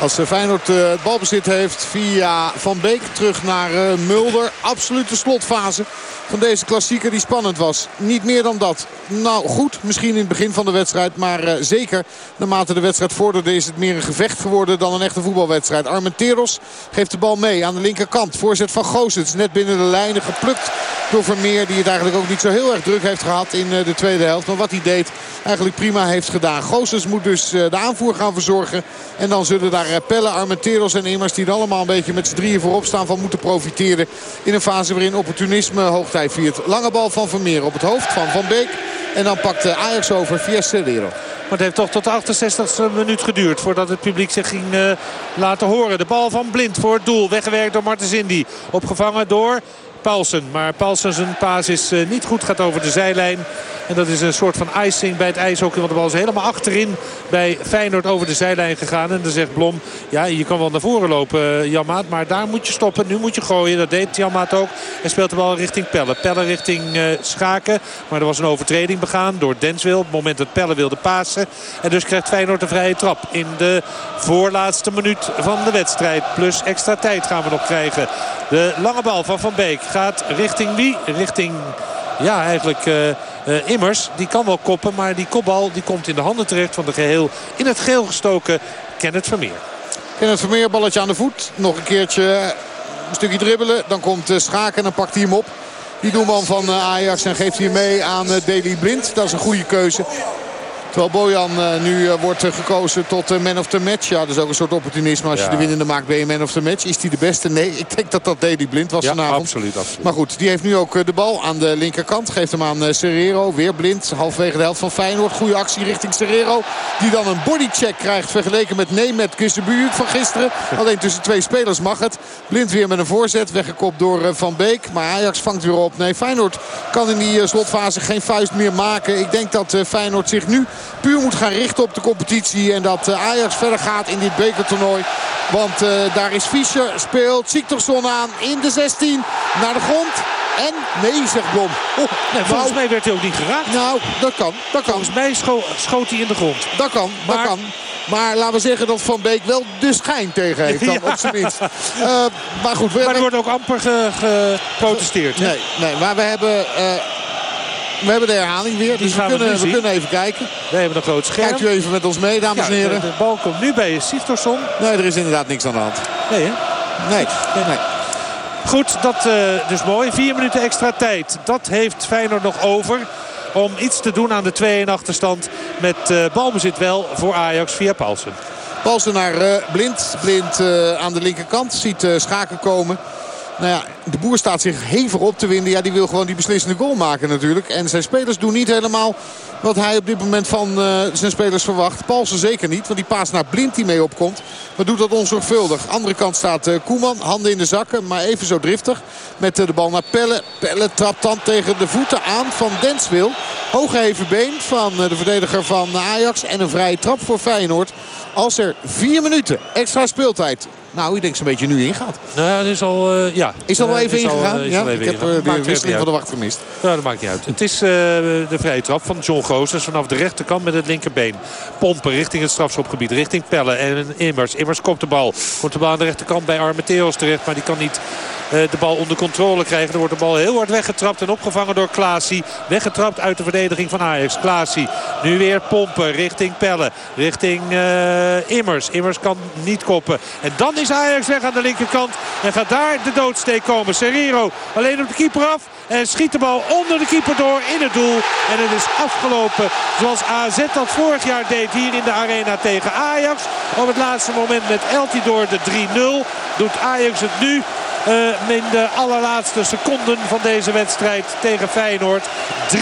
Als Feyenoord het balbezit heeft via Van Beek terug naar Mulder. Absolute slotfase van deze klassieker die spannend was. Niet meer dan dat. Nou goed, misschien in het begin van de wedstrijd. Maar uh, zeker naarmate de wedstrijd vorderde is het meer een gevecht geworden dan een echte voetbalwedstrijd. Armenteros geeft de bal mee aan de linkerkant. Voorzet van Goossens net binnen de lijnen geplukt door Vermeer. Die het eigenlijk ook niet zo heel erg druk heeft gehad in de tweede helft. Maar wat hij deed eigenlijk prima heeft gedaan. Goossens moet dus de aanvoer gaan verzorgen. En dan zullen daar Pelle, Armenteros en Immers die er allemaal een beetje met z'n drieën voorop staan van moeten profiteren. In een fase waarin opportunisme hoogte viert. Lange bal van Vermeer op het hoofd van Van Beek. En dan pakt Ajax over via Cedero. Maar het heeft toch tot de 68e minuut geduurd voordat het publiek zich ging uh, laten horen. De bal van Blind voor het doel. Weggewerkt door Martens Indy. Opgevangen door Paulsen. Maar Paulsen zijn paas is uh, niet goed. Gaat over de zijlijn. En dat is een soort van icing bij het ijshockey. Want de bal is helemaal achterin bij Feyenoord over de zijlijn gegaan. En dan zegt Blom, ja je kan wel naar voren lopen uh, Janmaat. Maar daar moet je stoppen. Nu moet je gooien. Dat deed Janmaat ook. En speelt de bal richting Pelle. Pelle richting uh, Schaken. Maar er was een overtreding begaan door Denswil. Op het moment dat Pelle wilde pasen. En dus krijgt Feyenoord een vrije trap. In de voorlaatste minuut van de wedstrijd. Plus extra tijd gaan we nog krijgen. De lange bal van Van Beek gaat richting wie? Richting ja, eigenlijk uh, uh, Immers. Die kan wel koppen, maar die kopbal die komt in de handen terecht van de geheel in het geel gestoken Kenneth Vermeer. Kenneth Vermeer, balletje aan de voet. Nog een keertje een stukje dribbelen. Dan komt uh, Schaken en dan pakt hij hem op. Die doelman van Ajax en geeft hij mee aan Deli Blind. Dat is een goede keuze. Terwijl Bojan uh, nu uh, wordt uh, gekozen tot man of the match. Ja, dat is ook een soort opportunisme. Als ja. je de winnende maakt ben je man of the match. Is hij de beste? Nee, ik denk dat dat Deli Blind was ja, vanavond. Absoluut, absoluut. Maar goed, die heeft nu ook de bal aan de linkerkant. Geeft hem aan Serrero. Weer Blind. Halfwege de helft van Feyenoord. Goede actie richting Serrero. Die dan een bodycheck krijgt vergeleken met nee met Buurt van gisteren. Alleen tussen twee spelers mag het. Blind weer met een voorzet. Weggekopt door Van Beek. Maar Ajax vangt weer op. Nee, Feyenoord kan in die slotfase geen vuist meer maken. Ik denk dat Feyenoord zich nu puur moet gaan richten op de competitie. En dat Ajax verder gaat in dit bekertoernooi. Want uh, daar is Fischer, speelt Siktorsson aan in de 16 naar de grond. En nee, zegt Blom. Oh, nee, volgens nou, mij werd hij ook niet geraakt. Nou, dat kan. Dat kan. Volgens mij scho schoot hij in de grond. Dat kan, maar... dat kan. Maar laten we zeggen dat Van Beek wel de schijn tegen heeft. Dan ja. op zijn minst. Uh, maar goed. We maar er wordt ook amper geprotesteerd. Ge nee, nee, maar we hebben... Uh, we hebben de herhaling weer, dus we kunnen, we, we kunnen even kijken. We hebben een groot scherm. Kijkt u even met ons mee, dames en heren. De, de, bal komt nu bij Siftorsson. Nee, er is inderdaad niks aan de hand. Nee, hè? Nee, nee. nee. Goed, dat uh, dus mooi. Vier minuten extra tijd. Dat heeft Feyenoord nog over om iets te doen aan de 2-1 achterstand. Met uh, balbezit wel voor Ajax via Paulsen. Paulsen naar uh, Blind. Blind aan de linkerkant. Ziet Schaken komen. Nou ja, de boer staat zich hevig op te winden. Ja, die wil gewoon die beslissende goal maken natuurlijk. En zijn spelers doen niet helemaal wat hij op dit moment van uh, zijn spelers verwacht. Paulsen zeker niet, want die paas naar Blind die mee opkomt. Maar doet dat onzorgvuldig. Andere kant staat uh, Koeman, handen in de zakken, maar even zo driftig. Met uh, de bal naar Pelle. Pelle trapt dan tegen de voeten aan van Denswil. Hooggeheven been van de verdediger van Ajax. En een vrije trap voor Feyenoord. Als er vier minuten extra speeltijd nou, ik denk zo'n beetje nu ingaat. Nou is al, uh, ja. Is al wel even ingegaan? Al, ja, ik heb uh, de wisseling van de wacht gemist. Nou, dat maakt niet uit. Het is uh, de vrije trap van John Goossens vanaf de rechterkant met het linkerbeen. Pompen richting het strafschopgebied, richting Pelle en Immers. Immers kopt de bal. Komt de bal aan de rechterkant bij Armenteros terecht, maar die kan niet de bal onder controle krijgen. Er wordt de bal heel hard weggetrapt en opgevangen door Klaasie. Weggetrapt uit de verdediging van Ajax. Klaasie nu weer pompen richting Pelle. Richting uh, Immers. Immers kan niet koppen. En dan is Ajax weg aan de linkerkant. En gaat daar de doodsteek komen. Serrero alleen op de keeper af. En schiet de bal onder de keeper door in het doel. En het is afgelopen zoals AZ dat vorig jaar deed hier in de arena tegen Ajax. Op het laatste moment met Eltidoor de 3-0. Doet Ajax het nu uh, in de allerlaatste seconden van deze wedstrijd tegen Feyenoord. 3-1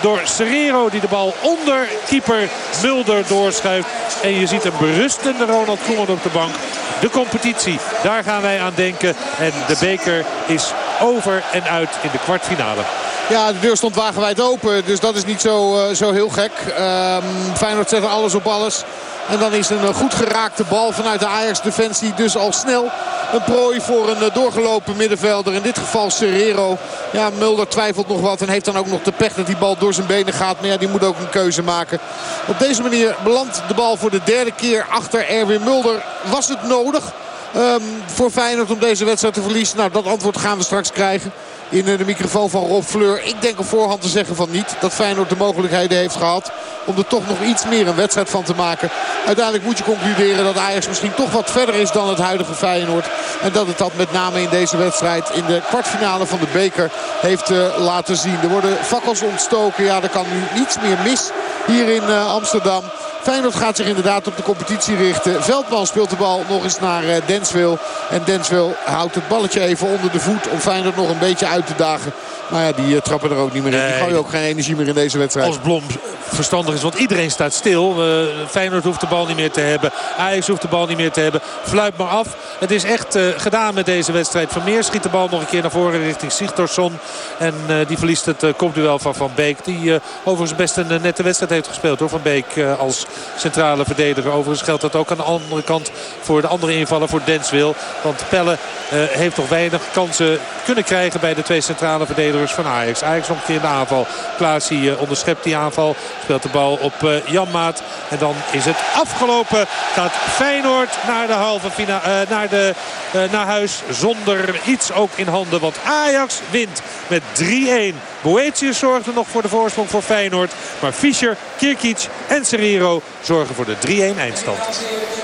door Serrero die de bal onder keeper Mulder doorschuift. En je ziet een berustende Ronald Koeman op de bank. De competitie, daar gaan wij aan denken. En de beker is over en uit in de kwartfinale. Ja, de deur stond wagenwijd open. Dus dat is niet zo, uh, zo heel gek. Um, Feyenoord zet er alles op alles. En dan is een goed geraakte bal vanuit de Ajax-defensie dus al snel een prooi voor een doorgelopen middenvelder. In dit geval Serrero. Ja, Mulder twijfelt nog wat en heeft dan ook nog de pech dat die bal door zijn benen gaat. Maar ja, die moet ook een keuze maken. Op deze manier belandt de bal voor de derde keer achter Erwin Mulder. Was het nodig? Um, voor Feyenoord om deze wedstrijd te verliezen? Nou, dat antwoord gaan we straks krijgen in de microfoon van Rob Fleur. Ik denk op voorhand te zeggen van niet. Dat Feyenoord de mogelijkheden heeft gehad om er toch nog iets meer een wedstrijd van te maken. Uiteindelijk moet je concluderen dat Ajax misschien toch wat verder is dan het huidige Feyenoord. En dat het dat met name in deze wedstrijd in de kwartfinale van de beker heeft uh, laten zien. Er worden fakkels ontstoken. Ja, er kan nu niets meer mis hier in uh, Amsterdam. Feyenoord gaat zich inderdaad op de competitie richten. Veldman speelt de bal nog eens naar uh, Denswil. En Denswil houdt het balletje even onder de voet om Feyenoord nog een beetje uit te dagen. Maar ja, die uh, trappen er ook niet meer in. Die gooien ook geen energie meer in deze wedstrijd. Als Blom verstandig is, want iedereen staat stil. Uh, Feyenoord hoeft de bal niet meer te hebben. Ajax hoeft de bal niet meer te hebben. Fluit maar af. Het is echt uh, gedaan met deze wedstrijd. Vermeer schiet de bal nog een keer naar voren richting Sigtorsson. En die verliest het kopduel van Van Beek. Die overigens best een nette wedstrijd heeft gespeeld hoor. Van Beek als centrale verdediger. Overigens geldt dat ook aan de andere kant voor de andere invaller voor Denswil. Want Pelle heeft toch weinig kansen kunnen krijgen bij de twee centrale verdedigers van Ajax. Ajax nog een keer in de aanval. Klaasie onderschept die aanval. Speelt de bal op uh, Janmaat. En dan is het afgelopen. Gaat Feyenoord naar de halve finale, uh, naar, de, uh, naar huis zonder iets ook in handen. Want Ajax wint met 3-1. Boetius zorgde nog voor de voorsprong voor Feyenoord. Maar Fischer, Kirkic en Serrero zorgen voor de 3-1 eindstand.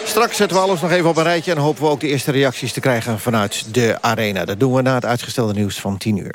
Straks zetten we alles nog even op een rijtje... en hopen we ook de eerste reacties te krijgen vanuit de arena. Dat doen we na het uitgestelde nieuws van 10 uur.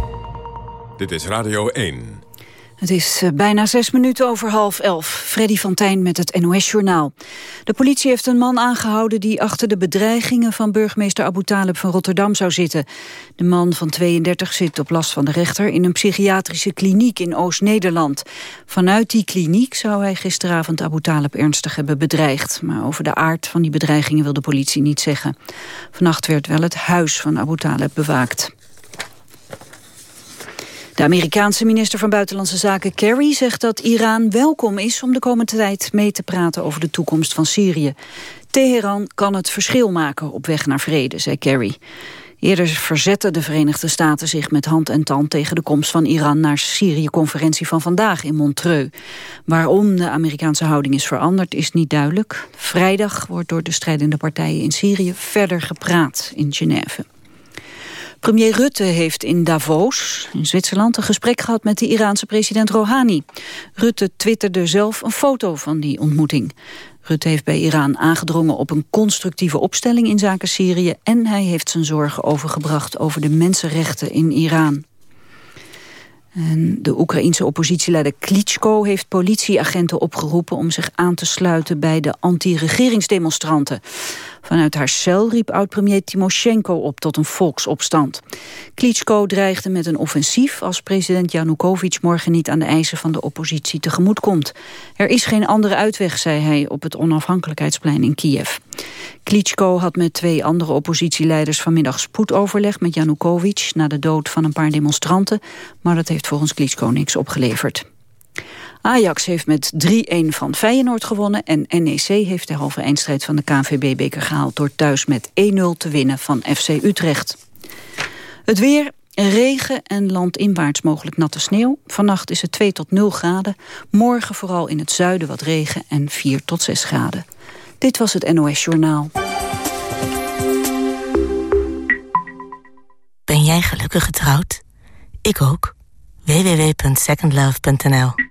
Dit is Radio 1. Het is bijna zes minuten over half elf. Freddy van Tijn met het NOS-journaal. De politie heeft een man aangehouden die achter de bedreigingen van burgemeester Abu Talib van Rotterdam zou zitten. De man van 32 zit op last van de rechter in een psychiatrische kliniek in Oost-Nederland. Vanuit die kliniek zou hij gisteravond Abu Talib ernstig hebben bedreigd. Maar over de aard van die bedreigingen wil de politie niet zeggen. Vannacht werd wel het huis van Abu Talib bewaakt. De Amerikaanse minister van Buitenlandse Zaken Kerry zegt dat Iran welkom is om de komende tijd mee te praten over de toekomst van Syrië. Teheran kan het verschil maken op weg naar vrede, zei Kerry. Eerder verzetten de Verenigde Staten zich met hand en tand tegen de komst van Iran naar Syrië-conferentie van vandaag in Montreux. Waarom de Amerikaanse houding is veranderd is niet duidelijk. Vrijdag wordt door de strijdende partijen in Syrië verder gepraat in Genève. Premier Rutte heeft in Davos, in Zwitserland, een gesprek gehad met de Iraanse president Rouhani. Rutte twitterde zelf een foto van die ontmoeting. Rutte heeft bij Iran aangedrongen op een constructieve opstelling in zaken Syrië... en hij heeft zijn zorgen overgebracht over de mensenrechten in Iran. En de Oekraïense oppositieleider Klitschko heeft politieagenten opgeroepen om zich aan te sluiten bij de anti-regeringsdemonstranten. Vanuit haar cel riep oud-premier Timoshenko op tot een volksopstand. Klitschko dreigde met een offensief als president Janukovic morgen niet aan de eisen van de oppositie tegemoet komt. Er is geen andere uitweg, zei hij op het onafhankelijkheidsplein in Kiev. Klitschko had met twee andere oppositieleiders vanmiddag spoedoverleg met Janukovic na de dood van een paar demonstranten, maar dat heeft volgens Klitschko niks opgeleverd. Ajax heeft met 3-1 van Feyenoord gewonnen... en NEC heeft de halve eindstrijd van de KNVB-beker gehaald... door thuis met 1-0 te winnen van FC Utrecht. Het weer, Regen en landinwaarts mogelijk natte sneeuw. Vannacht is het 2 tot 0 graden. Morgen vooral in het zuiden wat regen en 4 tot 6 graden. Dit was het NOS Journaal. Ben jij gelukkig getrouwd? Ik ook. www.secondlove.nl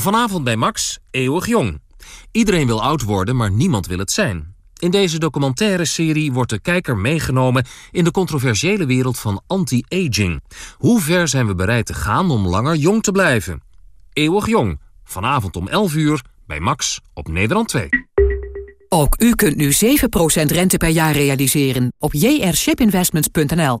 Vanavond bij Max, eeuwig jong. Iedereen wil oud worden, maar niemand wil het zijn. In deze documentaire serie wordt de kijker meegenomen in de controversiële wereld van anti-aging. Hoe ver zijn we bereid te gaan om langer jong te blijven? Eeuwig jong, vanavond om 11 uur bij Max op Nederland 2. Ook u kunt nu 7% rente per jaar realiseren op jrshipinvestments.nl.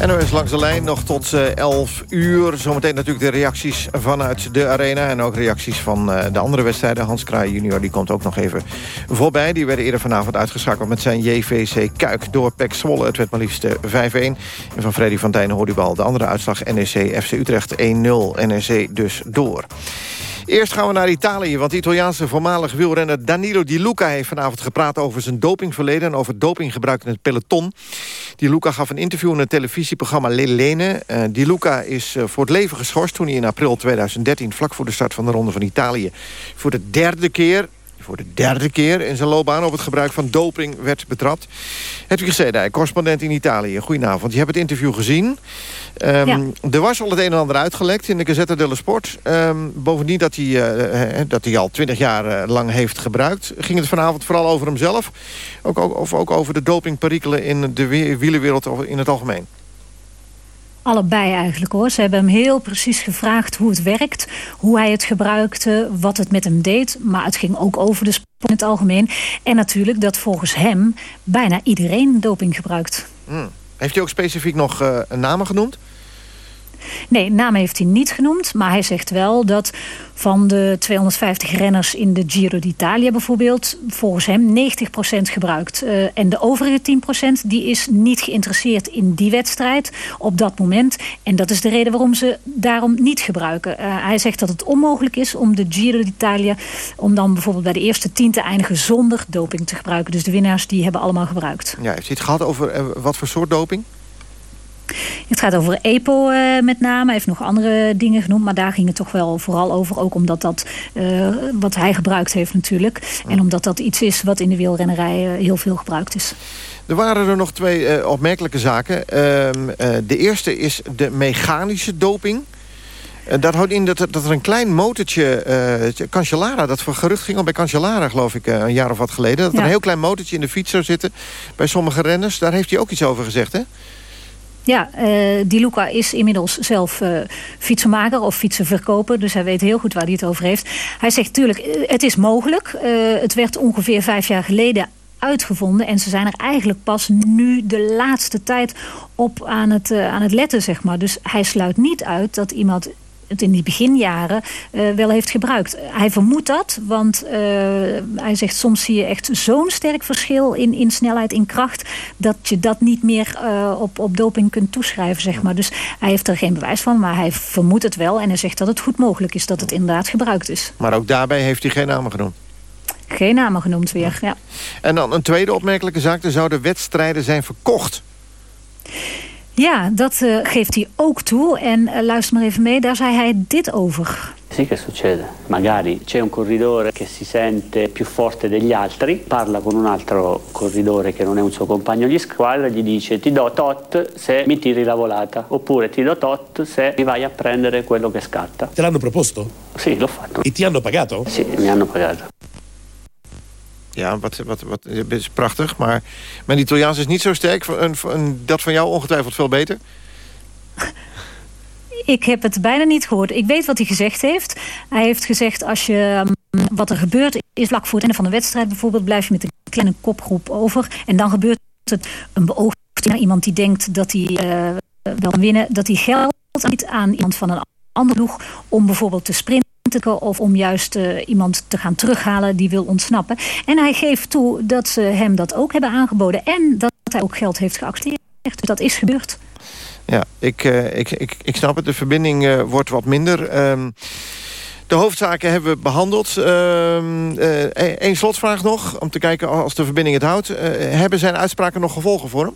Is langs de lijn nog tot 11 eh, uur. Zometeen natuurlijk de reacties vanuit de arena... en ook reacties van uh, de andere wedstrijden. Hans Kraai junior die komt ook nog even voorbij. Die werden eerder vanavond uitgeschakeld met zijn JVC Kuik door Pek Zwolle. Het werd maar liefst 5-1. Eh, en van Freddy van Dijnen hoorde. De andere uitslag NEC FC Utrecht 1-0. NEC dus door. Eerst gaan we naar Italië, want de Italiaanse voormalig wielrenner Danilo Di Luca... heeft vanavond gepraat over zijn dopingverleden... en over dopinggebruik in het peloton. Di Luca gaf een interview in het televisieprogramma Lelene. Uh, Di Luca is uh, voor het leven geschorst toen hij in april 2013... vlak voor de start van de Ronde van Italië... voor de derde keer voor de derde keer in zijn loopbaan op het gebruik van doping werd betrapt. Hedwig Zedij, correspondent in Italië. Goedenavond, je hebt het interview gezien. Um, Er was al het een en ander uitgelekt in de Gazzetta dello Sport. Um, bovendien dat hij, uh, dat hij al twintig jaar lang heeft gebruikt. Ging het vanavond vooral over hemzelf? Ook, ook, of ook over de dopingperikelen in de wielerwereld in het algemeen? Allebei eigenlijk hoor. Ze hebben hem heel precies gevraagd hoe het werkt. Hoe hij het gebruikte, wat het met hem deed. Maar het ging ook over de sport in het algemeen. En natuurlijk dat volgens hem bijna iedereen doping gebruikt. Hmm. Heeft hij ook specifiek nog uh, namen genoemd? Nee, naam heeft hij niet genoemd. Maar hij zegt wel dat van de 250 renners in de Giro d'Italia bijvoorbeeld... volgens hem 90% gebruikt. Uh, en de overige 10% die is niet geïnteresseerd in die wedstrijd op dat moment. En dat is de reden waarom ze daarom niet gebruiken. Uh, hij zegt dat het onmogelijk is om de Giro d'Italia... om dan bijvoorbeeld bij de eerste 10 te eindigen zonder doping te gebruiken. Dus de winnaars die hebben allemaal gebruikt. Ja, heeft hij het gehad over uh, wat voor soort doping? Het gaat over EPO uh, met name. Hij heeft nog andere dingen genoemd. Maar daar ging het toch wel vooral over. Ook omdat dat uh, wat hij gebruikt heeft natuurlijk. En omdat dat iets is wat in de wielrennerij uh, heel veel gebruikt is. Er waren er nog twee opmerkelijke zaken. Ehm, de eerste is de mechanische doping. Dat houdt in dat, dat er een klein motortje, uh, Cancellara, dat voor gerucht ging al bij Cancellara, geloof ik, een jaar of wat geleden. Dat er een heel klein motortje in de fiets zou zitten bij sommige renners. Daar heeft hij ook iets over gezegd, hè? Ja, uh, Di Luca is inmiddels zelf uh, fietsenmaker of fietsenverkoper. Dus hij weet heel goed waar hij het over heeft. Hij zegt natuurlijk, eh, het is mogelijk. Het werd ongeveer vijf jaar geleden uitgevonden. En ze zijn er eigenlijk pas nu de laatste tijd op aan het, aan het letten, zeg maar. Dus hij sluit niet uit dat iemand het in die beginjaren uh, wel heeft gebruikt. Hij vermoedt dat, want uh, hij zegt soms zie je echt zo'n sterk verschil in, in snelheid, in kracht, dat je dat niet meer uh, op, op doping kunt toeschrijven, zeg maar. Dus hij heeft er geen bewijs van, maar hij vermoedt het wel en hij zegt dat het goed mogelijk is dat het inderdaad gebruikt is. Maar ook daarbij heeft hij geen namen genoemd? Geen namen genoemd weer, ja. En dan een tweede opmerkelijke zaak, er zouden wedstrijden zijn verkocht. Ja, dat uh, geeft hij ook toe. En uh, luister maar even mee, daar zei hij dit over. Sì, che succede? Magari c'è un corridore che si sente più forte degli altri, parla con un altro corridore che non è un suo compagno di squadra e gli dice ti do tot se mi tiri la volata, oppure ti do tot se mi vai a prendere quello che scatta. Te l'hanno proposto? Sì, l'ho fatto. E ti hanno pagato? Sì, mi hanno pagato. Ja, wat, wat, wat is prachtig. Maar mijn Italiaans is niet zo sterk. En, en dat van jou ongetwijfeld veel beter. Ik heb het bijna niet gehoord. Ik weet wat hij gezegd heeft. Hij heeft gezegd als je wat er gebeurt is vlak voor het einde van de wedstrijd bijvoorbeeld... blijf je met een kleine kopgroep over. En dan gebeurt het een beoogd iemand die denkt dat hij uh, wel winnen... dat hij geld aan iemand van een ander ploeg om bijvoorbeeld te sprinten of om juist uh, iemand te gaan terughalen die wil ontsnappen. En hij geeft toe dat ze hem dat ook hebben aangeboden en dat hij ook geld heeft geaccepteerd. Dus dat is gebeurd. Ja, ik, uh, ik, ik, ik snap het. De verbinding uh, wordt wat minder. Um, de hoofdzaken hebben we behandeld. Eén uh, slotvraag nog, om te kijken als de verbinding het houdt. hebben zijn uitspraken nog gevolgen voor hem?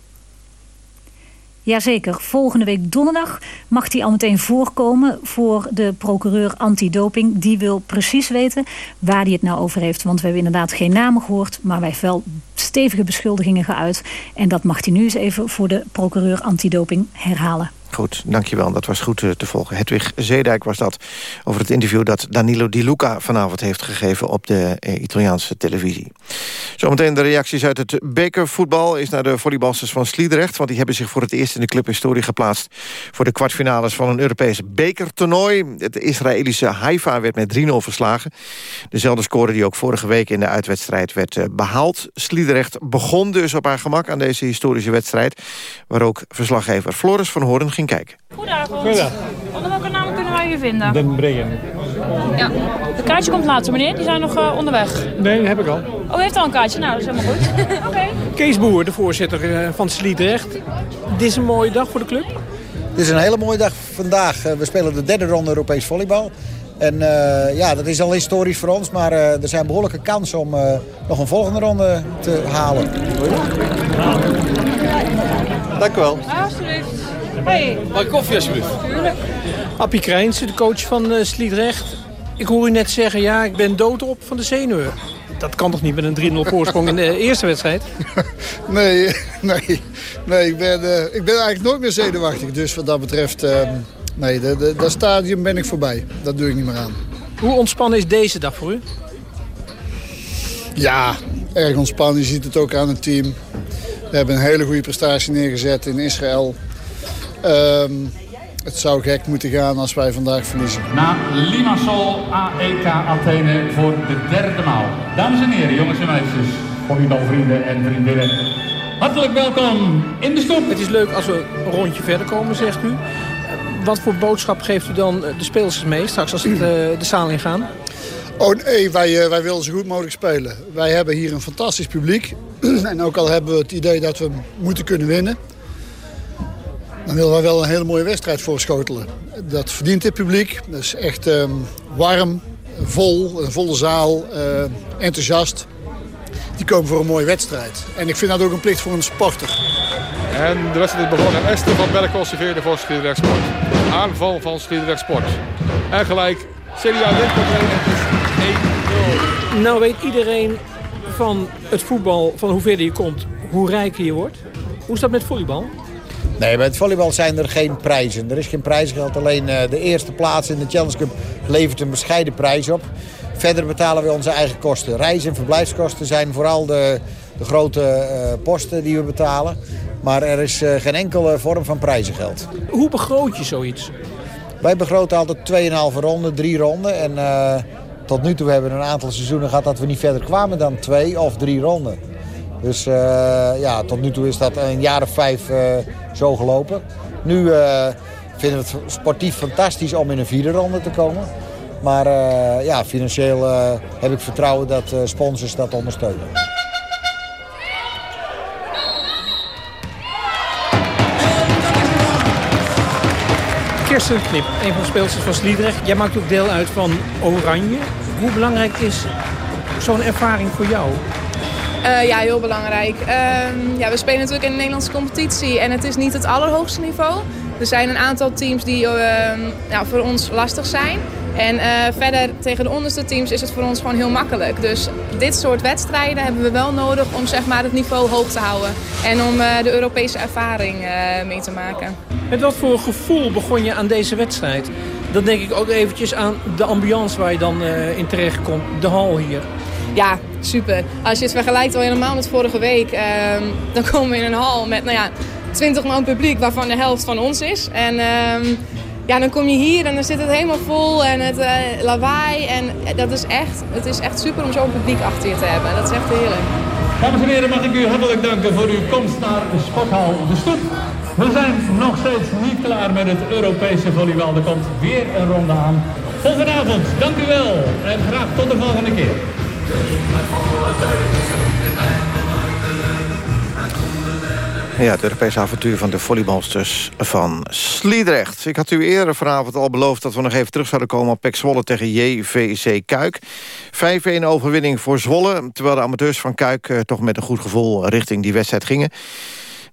Jazeker, volgende week donderdag mag hij al meteen voorkomen voor de procureur antidoping. Die wil precies weten waar hij het nou over heeft. Want we hebben inderdaad geen namen gehoord, maar wij hebben wel stevige beschuldigingen geuit. En dat mag hij nu eens even voor de procureur antidoping herhalen. Goed, dankjewel. Dat was goed eh, te volgen. Hedwig Zeedijk was dat over het interview dat Danilo Di Luca vanavond heeft gegeven op de eh, Italiaanse televisie. Zometeen de reacties uit het bekervoetbal is naar de volleybalsters van Sliedrecht, want die hebben zich voor het eerst in de clubhistorie geplaatst voor de kwartfinales van een Europees bekertoernooi. Het Israëlische Haifa werd met 3-0 verslagen. Dezelfde score die ook vorige week in de uitwedstrijd werd eh, behaald. Sliedrecht begon dus op haar gemak aan deze historische wedstrijd, waar ook verslaggever Floris van Hoorn ging kijken. Goedenavond. Goedendag. Onder welke naam kunnen wij u vinden? Den Breen. Ja. De kaartje komt later, meneer. Die zijn nog uh, onderweg. Nee, dat heb ik al. Oh, u heeft al een kaartje? Nou, dat is helemaal goed. Oké. Okay. Kees Boer, de voorzitter uh, van Sliedrecht. Dit is een mooie dag voor de club? Dit is een hele mooie dag vandaag. Uh, we spelen de derde ronde Europees volleybal. En ja, dat is al historisch voor ons, maar er zijn behoorlijke kansen om nog een volgende ronde te halen. Dank u wel. Alsjeblieft. Hey. Mag koffie alsjeblieft? Tuurlijk. Appie Krijnsen, de coach van uh, Sliedrecht. Ik hoor u net zeggen, ja, ik ben doodop van de zenuwen. Dat kan toch niet met een 3-0 voorsprong in de eerste wedstrijd? Nee, nee, nee ik, ben, uh, ik ben eigenlijk nooit meer zenuwachtig. Dus wat dat betreft, uh, nee, de, de, dat stadium ben ik voorbij. Dat doe ik niet meer aan. Hoe ontspannen is deze dag voor u? Ja, erg ontspannen. Je ziet het ook aan het team. We hebben een hele goede prestatie neergezet in Israël. Um, het zou gek moeten gaan als wij vandaag verliezen. Na Limassol AEK Athene voor de derde maal. Dames en heren, jongens en meisjes, volleybalvrienden en vriendinnen. Hartelijk welkom in de stoep. Het is leuk als we een rondje verder komen, zegt u. Wat voor boodschap geeft u dan de spelers mee straks als het de zaal ingaan? Oh nee, wij, wij willen zo goed mogelijk spelen. Wij hebben hier een fantastisch publiek. en ook al hebben we het idee dat we moeten kunnen winnen dan willen we wel een hele mooie wedstrijd voorschotelen. Dat verdient het publiek. Dat is echt um, warm, vol, een volle zaal, uh, enthousiast. Die komen voor een mooie wedstrijd. En ik vind dat ook een plicht voor een sporter. En de wedstrijd is begonnen. Esther van Berkel serveerde voor Sliedrecht Sport. Aanval van Sliedrecht Sport. En gelijk, CDA wint met 1-0. Nou weet iedereen van het voetbal, van hoe verder je komt, hoe rijker je wordt. Hoe is dat met volleybal? Nee, bij het volleybal zijn er geen prijzen. Er is geen prijzengeld. Alleen uh, de eerste plaats in de Challenge Cup levert een bescheiden prijs op. Verder betalen we onze eigen kosten. Reis- en verblijfskosten zijn vooral de, de grote uh, posten die we betalen. Maar er is uh, geen enkele vorm van prijzengeld. Hoe begroot je zoiets? Wij begroten altijd 2,5 ronden, 3 ronden. En tot nu toe hebben we een aantal seizoenen gehad dat we niet verder kwamen dan twee of drie ronden. Dus uh, ja, tot nu toe is dat een jaar of vijf uh, zo gelopen. Nu uh, vinden we het sportief fantastisch om in een vierde ronde te komen. Maar ja, financieel heb ik vertrouwen dat sponsors dat ondersteunen. Kirsten Knip, een van de speelsters van Sliedrecht. Jij maakt ook deel uit van Oranje. Hoe belangrijk is zo'n ervaring voor jou? Uh, ja, heel belangrijk. Uh, ja, we spelen natuurlijk in de Nederlandse competitie en het is niet het allerhoogste niveau. Er zijn een aantal teams die uh, ja, voor ons lastig zijn. En eh, verder tegen de onderste teams is het voor ons gewoon heel makkelijk. Dus dit soort wedstrijden hebben we wel nodig om zeg maar, het niveau hoog te houden. En om eh, de Europese ervaring mee te maken. Met wat voor gevoel begon je aan deze wedstrijd? Dan denk ik ook eventjes aan de ambiance waar je dan in terecht komt. De hal hier. Ja, super. Als je het vergelijkt al helemaal met vorige week, um, dan komen we in een hal met nou ja, 20 man publiek waarvan de helft van ons is. En um, ja, dan kom je hier en dan zit het helemaal vol en het uh, lawaai. En dat is echt, het is echt super om zo'n publiek achter je te hebben. Dat is echt heerlijk. Dames en heren, mag ik u hartelijk danken voor uw komst naar de sporthal De Stoep. We zijn nog steeds niet klaar met het Europese volleybal. Er komt weer een ronde aan. Voor vanavond, dank u wel en graag tot de volgende keer. Ja, het Europese avontuur van de volleybalsters van Sliedrecht. Ik had u eerder vanavond al beloofd dat we nog even terug zouden komen... op Pek Zwolle tegen JVC Kuik. 5-1 overwinning voor Zwolle, terwijl de amateurs van Kuik... Eh, toch met een goed gevoel richting die wedstrijd gingen.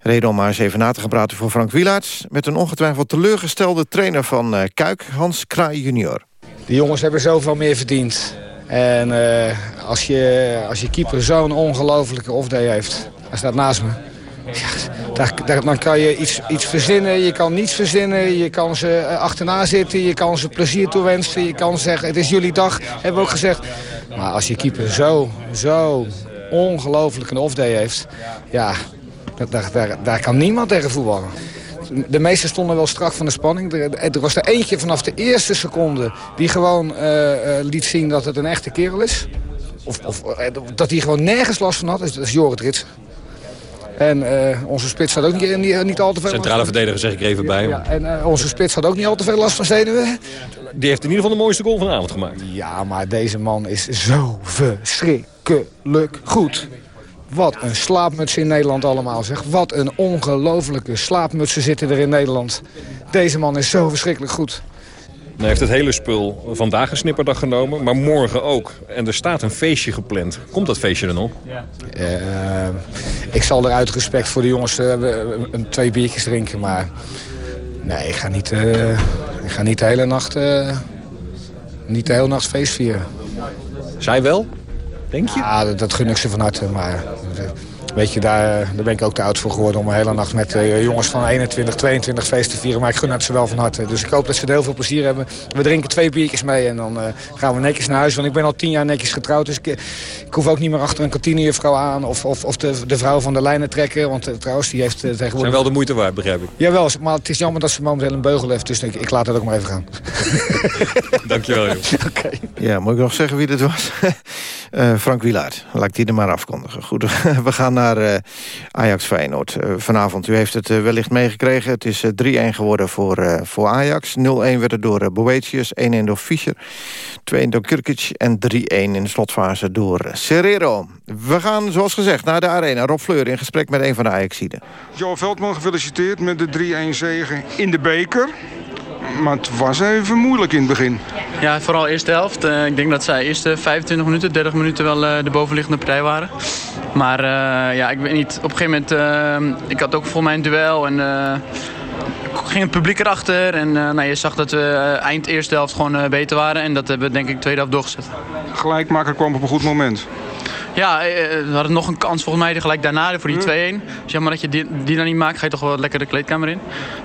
Reden om maar eens even na te gaan praten voor Frank Wielaerts... met een ongetwijfeld teleurgestelde trainer van eh, Kuik, Hans Kraai junior. Die jongens hebben zoveel meer verdiend. En uh, als, je, als je keeper zo'n ongelofelijke off-day heeft... hij staat naast me... Ja, daar, dan kan je iets, iets verzinnen, je kan niets verzinnen. Je kan ze eh, achterna zitten, je kan ze plezier toewensen. Je kan zeggen, het is jullie dag, hebben we ook gezegd. Maar als je keeper zo, zo ongelooflijk een off-day heeft... ja, daar, daar, daar kan niemand tegen voetballen. De meesten stonden wel strak van de spanning. Er, was er eentje vanaf de eerste seconde die gewoon uh, liet zien dat het een echte kerel is. Of, of dat hij gewoon nergens last van had. Dat is Jorrit Rits. En uh, onze spits had ook niet, niet, niet al te veel Centrale verdediger zeg ik er even bij. Ja, en uh, onze spits had ook niet al te veel last van zenuwen. Die heeft in ieder geval de mooiste goal van de avond gemaakt. Ja, maar deze man is zo verschrikkelijk goed. Wat een slaapmuts in Nederland allemaal, zeg. Wat een ongelofelijke slaapmutsen zitten er in Nederland. Deze man is zo verschrikkelijk goed. Hij heeft het hele spul vandaag een snipperdag genomen, maar morgen ook. En er staat een feestje gepland. Komt dat feestje er nog? Uh, ik zal er uit respect voor de jongens uh, een, twee biertjes drinken, maar... Nee, ik ga niet, uh, ik ga niet de hele nacht... niet de hele nacht feest vieren. Zij wel? Denk je? Ja, dat, dat gun ik ze van harte, maar... Weet je, daar, daar ben ik ook te oud voor geworden om een hele nacht met uh, jongens van 21, 22 feest te vieren. Maar ik gun het ze wel van harte. Dus ik hoop dat ze er heel veel plezier hebben. We drinken twee biertjes mee en dan uh, gaan we netjes naar huis. Want ik ben al tien jaar netjes getrouwd. Dus ik, ik hoef ook niet meer achter een kantinejuffrouw aan. Of, of, of de, de vrouw van de lijnen trekken. Want uh, trouwens, die heeft tegenwoordig... Zijn wel de moeite waard, begrijp ik. Jawel, maar het is jammer dat ze momenteel een beugel heeft. Dus ik, ik laat het ook maar even gaan. Dankjewel, joh. Oké. Ja, moet ik nog zeggen wie dit was? Frank Wilaert. Laat ik die er maar afkondigen. Goed, we gaan naar uh, Ajax Feyenoord uh, vanavond. U heeft het wellicht meegekregen. Het is 3-1 geworden voor, voor Ajax. 0-1 werd het door Boetius, 1-1 door Fischer, 2-1 door Kirkic en 3-1 in de slotfase door Serrero. We gaan, zoals gezegd, naar de arena. Rob Fleur in gesprek met een van de Ajaxiden. Joe Veldman, gefeliciteerd met de 3-1 zege in de beker. Maar het was even moeilijk in het begin. Ja, vooral de eerste helft. Uh, ik denk dat zij eerste 25 minuten, 30 minuten wel uh, de bovenliggende partij waren. Maar uh, ja, ik weet niet. Op een gegeven moment, ik had ook voor mij een duel en ging het publiek erachter. En nou, je zag dat we eind eerste helft gewoon beter waren. En dat hebben we denk ik tweede helft doorgezet. Gelijkmaker kwam op een goed moment. Ja, we hadden nog een kans volgens mij gelijk daarna voor die 2-1. Dus jammer dat je die, die dan niet maakt, ga je toch wel lekker de kleedkamer in.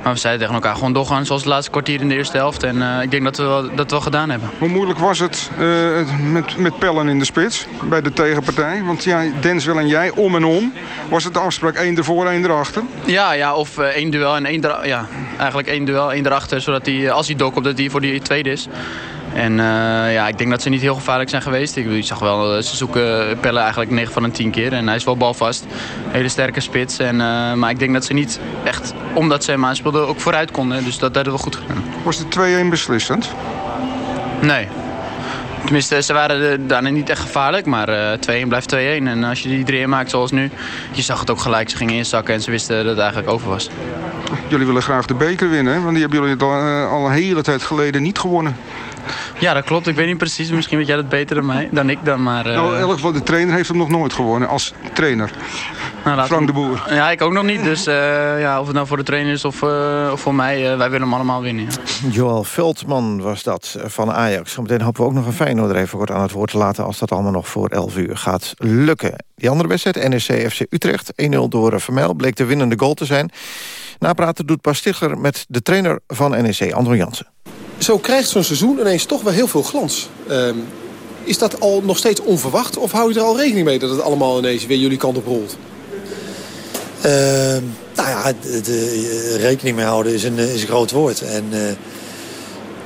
Maar we zeiden tegen elkaar gewoon doorgaan zoals het laatste kwartier in de eerste helft. En uh, ik denk dat we wel, dat we wel gedaan hebben. Hoe moeilijk was het uh, met, met pellen in de spits bij de tegenpartij? Want ja, Denswil en jij, om en om. Was het de afspraak één ervoor, één erachter? Ja, ja of uh, één duel en één erachter. Ja, eigenlijk één duel, één erachter. Zodat hij, als hij doorkomt, dat hij voor die tweede is. En uh, ja, ik denk dat ze niet heel gevaarlijk zijn geweest. Ik, zag wel, ze zoeken Pelle eigenlijk 9 van een 10 keer. En hij is wel balvast. Hele sterke spits. En, uh, maar ik denk dat ze niet echt, omdat ze hem aanspeelden, ook vooruit konden. Dus dat hebben we goed gedaan. Was de 2-1 beslissend? Nee. Tenminste, ze waren daarna niet echt gevaarlijk, maar uh, 2-1 blijft 2-1. En als je die 3-1 maakt zoals nu, je zag het ook gelijk. Ze gingen inzakken en ze wisten dat het eigenlijk over was. Jullie willen graag de beker winnen, want die hebben jullie al, al een hele tijd geleden niet gewonnen. Ja, dat klopt. Ik weet niet precies. Misschien weet jij dat beter dan mij, dan ik dan. Maar, uh... Nou, in elk geval, de trainer heeft hem nog nooit gewonnen als trainer. Nou, Frank de Boer. Ja, ik ook nog niet. Dus uh, ja, of het nou voor de trainer is of, uh, of voor mij, wij willen hem allemaal winnen. Ja. Joel Veldman was dat van Ajax. Zometeen hopen we ook nog een Feyenoord er even kort aan het woord te laten... als dat allemaal nog voor 11 uur gaat lukken. Die andere wedstrijd, NEC FC Utrecht, 1-0 door Vermeil... bleek de winnende goal te zijn. Napraten doet Pas Stigler met de trainer van NEC, Andro Jansen zo krijgt zo'n seizoen ineens toch wel heel veel glans. Uh, is dat al nog steeds onverwacht? Of hou je er al rekening mee dat het allemaal ineens weer jullie kant op rolt? Uh, nou ja, de, de, rekening mee houden is een, is een groot woord. En uh,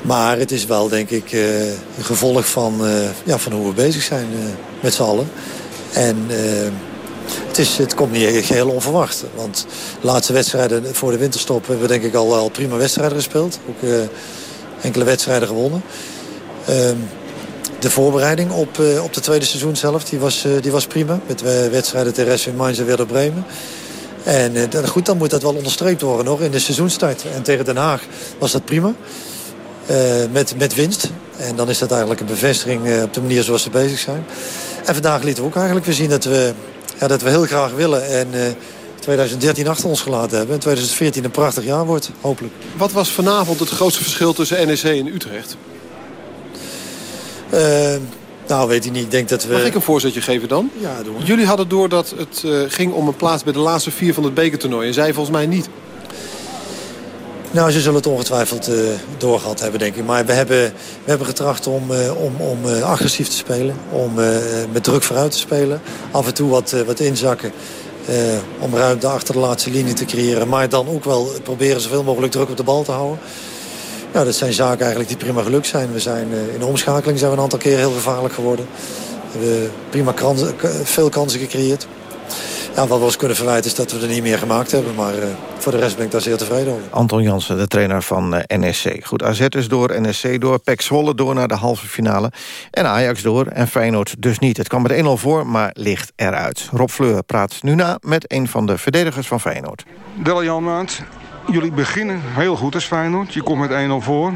Maar het is wel, denk ik, een gevolg van, ja, van hoe we bezig zijn met z'n allen. En het, is, het komt niet geheel onverwacht. Want de laatste wedstrijden voor de winterstop hebben we denk ik al, al prima wedstrijden gespeeld. Ook enkele wedstrijden gewonnen. Ehm, de voorbereiding op, op de tweede seizoen zelf, die was, die was prima. Met wedstrijden tegen SV Mainz en Werder Bremen. En goed, dan moet dat wel onderstreept worden nog in de seizoenstart. En tegen Den Haag was dat prima. Met, met winst. En dan is dat eigenlijk een bevestiging op de manier zoals ze bezig zijn. En vandaag lieten we ook eigenlijk weer zien dat we, ja, dat we heel graag willen. En 2013 achter ons gelaten hebben. En 2014 een prachtig jaar wordt, hopelijk. Wat was vanavond het grootste verschil tussen NEC en Utrecht? nou, weet ik niet. Ik denk dat we... Mag ik een voorzetje geven dan? Ja, doe maar. Jullie hadden door dat het ging om een plaats bij de laatste vier van het bekertoernooi. En zij volgens mij niet. Nou, ze zullen het ongetwijfeld uh, doorgehad hebben, denk ik. Maar we hebben, we hebben getracht om, uh, om, om uh, agressief te spelen. Om met druk vooruit te spelen. Af en toe wat, wat inzakken. Om ruimte achter de laatste linie te creëren. Maar dan ook wel proberen zoveel mogelijk druk op de bal te houden. Ja, dat zijn zaken eigenlijk die prima gelukt zijn. We zijn, in de omschakeling zijn we een aantal keer heel gevaarlijk geworden. We hebben prima kansen, veel kansen gecreëerd. Ja, wat we ons kunnen verwijten is dat we er niet meer gemaakt hebben. Maar uh, voor de rest ben ik daar zeer tevreden over. Anton Jansen, de trainer van uh, eh, NSC. Goed, AZ is door, NSC door, PEC Zwolle door naar de halve finale. En Ajax door en Feyenoord dus niet. Het kwam met 1-0 voor, maar ligt eruit. Rob Fleur praat nu na met een van de verdedigers van Feyenoord. Del Janmaat, jullie beginnen heel goed als Feyenoord. Je komt met 1-0 voor.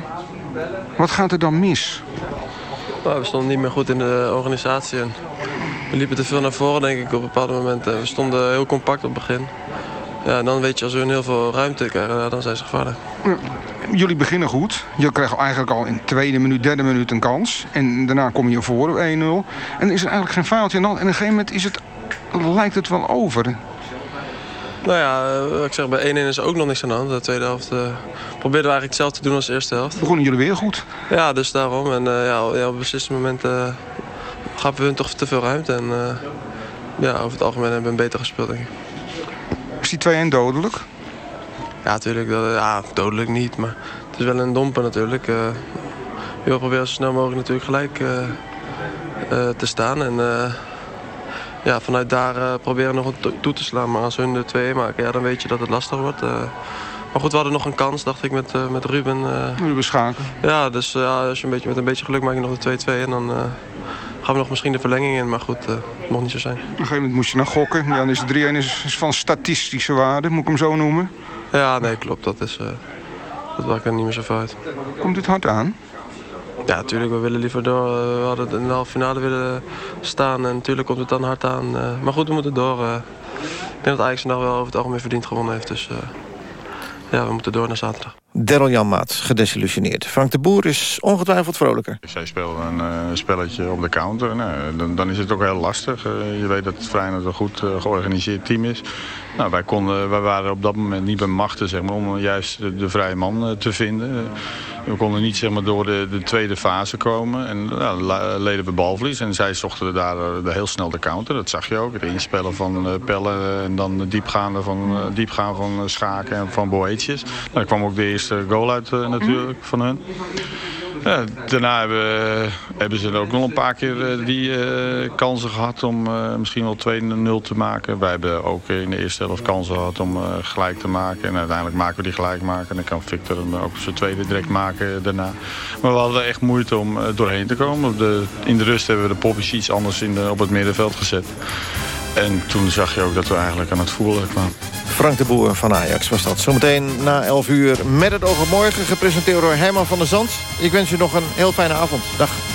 Wat gaat er dan mis? Nou, we stonden niet meer goed in de organisatie. En we liepen te veel naar voren, denk ik, op bepaalde momenten. We stonden heel compact op het begin. Ja, en dan weet je, als we heel veel ruimte krijgen, dan zijn ze gevaarlijk. Jullie beginnen goed. Je krijgt eigenlijk al in tweede minuut, derde minuut een kans. En daarna kom je voor 1-0. En is er eigenlijk geen foutje. En dan en op een gegeven moment is het, lijkt het wel over. Nou ja, eh, ik zeg, bij 1-1 is er ook nog niks aan de hand. De tweede helft uh, probeerden we eigenlijk hetzelfde te doen als de eerste helft. Begonnen jullie weer goed? Ja, dus daarom. En uh, ja, ja, op besliste momenten gaven we hun toch te veel ruimte. En uh, ja, over het algemeen hebben we een beter gespeeld, denk ik. Is die 2-1 dodelijk? Ja, natuurlijk. Dat, ja, dodelijk niet, maar het is wel een domper natuurlijk. Uh, je wil proberen zo snel mogelijk natuurlijk gelijk uh, te staan. En ja, vanuit daar proberen nog een toe te slaan. Maar als hun de 2-1 maken, ja, dan weet je dat het lastig wordt. Maar goed, we hadden nog een kans, dacht ik, met, met Ruben. Ruben Schaken. Ja, dus als je een beetje, met een beetje geluk maak je nog de 2-2 en dan gaan we nog misschien de verlenging in. Maar goed, uh, het mocht niet zo zijn. Op een gegeven moment moest je naar gokken. Dan is 3-1 is van statistische waarde, moet ik hem zo noemen? Ja, nee, klopt. Dat, is, uh, dat maakt er niet meer zo uit. Komt dit hard aan? Ja, natuurlijk. We willen liever door. Eh, we hadden in de halve finale willen staan. En natuurlijk komt het dan hard aan. maar goed, we moeten door. ik denk dat Ajax nog wel over het algemeen verdiend gewonnen heeft. Dus ja, we moeten door naar zaterdag. Daryl Janmaat, gedesillusioneerd. Frank de Boer is ongetwijfeld vrolijker. Zij speelt een uh, spelletje op de counter. Nou, dan, is het ook heel lastig. Uh, je weet dat het Feyenoord een goed uh, georganiseerd team is. Nou, wij, konden, wij waren op dat moment niet bij machten zeg maar, om juist de, vrije man te vinden. We konden niet zeg maar, door de, de tweede fase komen. En nou, leden we balverlies. En zij zochten daar heel snel de counter. Dat zag je ook. Het inspellen van Pellen en dan de diepgaande van, diepgaan van Schaken en van Boetjes. Nou, daar kwam ook de eerste goal uit uh, natuurlijk van hun. Ja, daarna hebben, hebben, ze ook nog een paar keer uh, die uh, kansen gehad om misschien wel 2-0 te maken. Wij hebben ook in de eerste helft kansen gehad om gelijk te maken. En uiteindelijk maken we die gelijk maken. En dan kan Victor hem ook zijn tweede direct maken daarna. Maar we hadden echt moeite om doorheen te komen. De, in de rust hebben we de poppies iets anders in op het middenveld gezet. En toen zag je ook dat we eigenlijk aan het voelen kwamen. Frank de Boer van Ajax was dat. Zometeen na 11 uur met het oog. Gepresenteerd door Herman van der Zand. Ik wens u nog een heel fijne avond. Dag.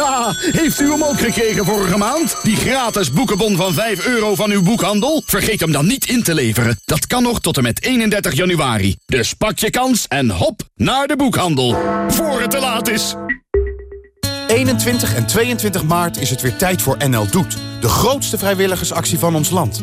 Ja, heeft u hem ook gekregen vorige maand? Die gratis boekenbon van 5 euro van uw boekhandel? Vergeet hem dan niet in te leveren. Dat kan nog tot en met 31 januari. Dus pak je kans en hop naar de boekhandel. Voor het te laat is. 21 en 22 maart is het weer tijd voor NL Doet. De grootste vrijwilligersactie van ons land.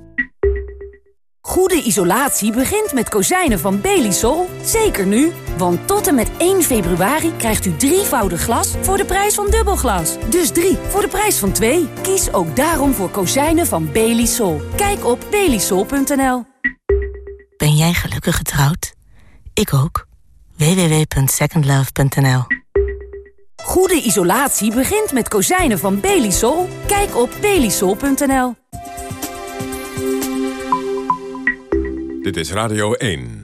Goede isolatie begint met kozijnen van Belisol. Zeker nu, want tot en met 1 februari krijgt u drievoudig glas voor de prijs van dubbelglas. Dus drie voor de prijs van twee. Kies ook daarom voor kozijnen van Belisol. Kijk op belisol.nl. Ben jij gelukkig getrouwd? Ik ook. www.secondlove.nl Goede isolatie begint met kozijnen van Belisol. Kijk op belisol.nl. Dit is Radio 1.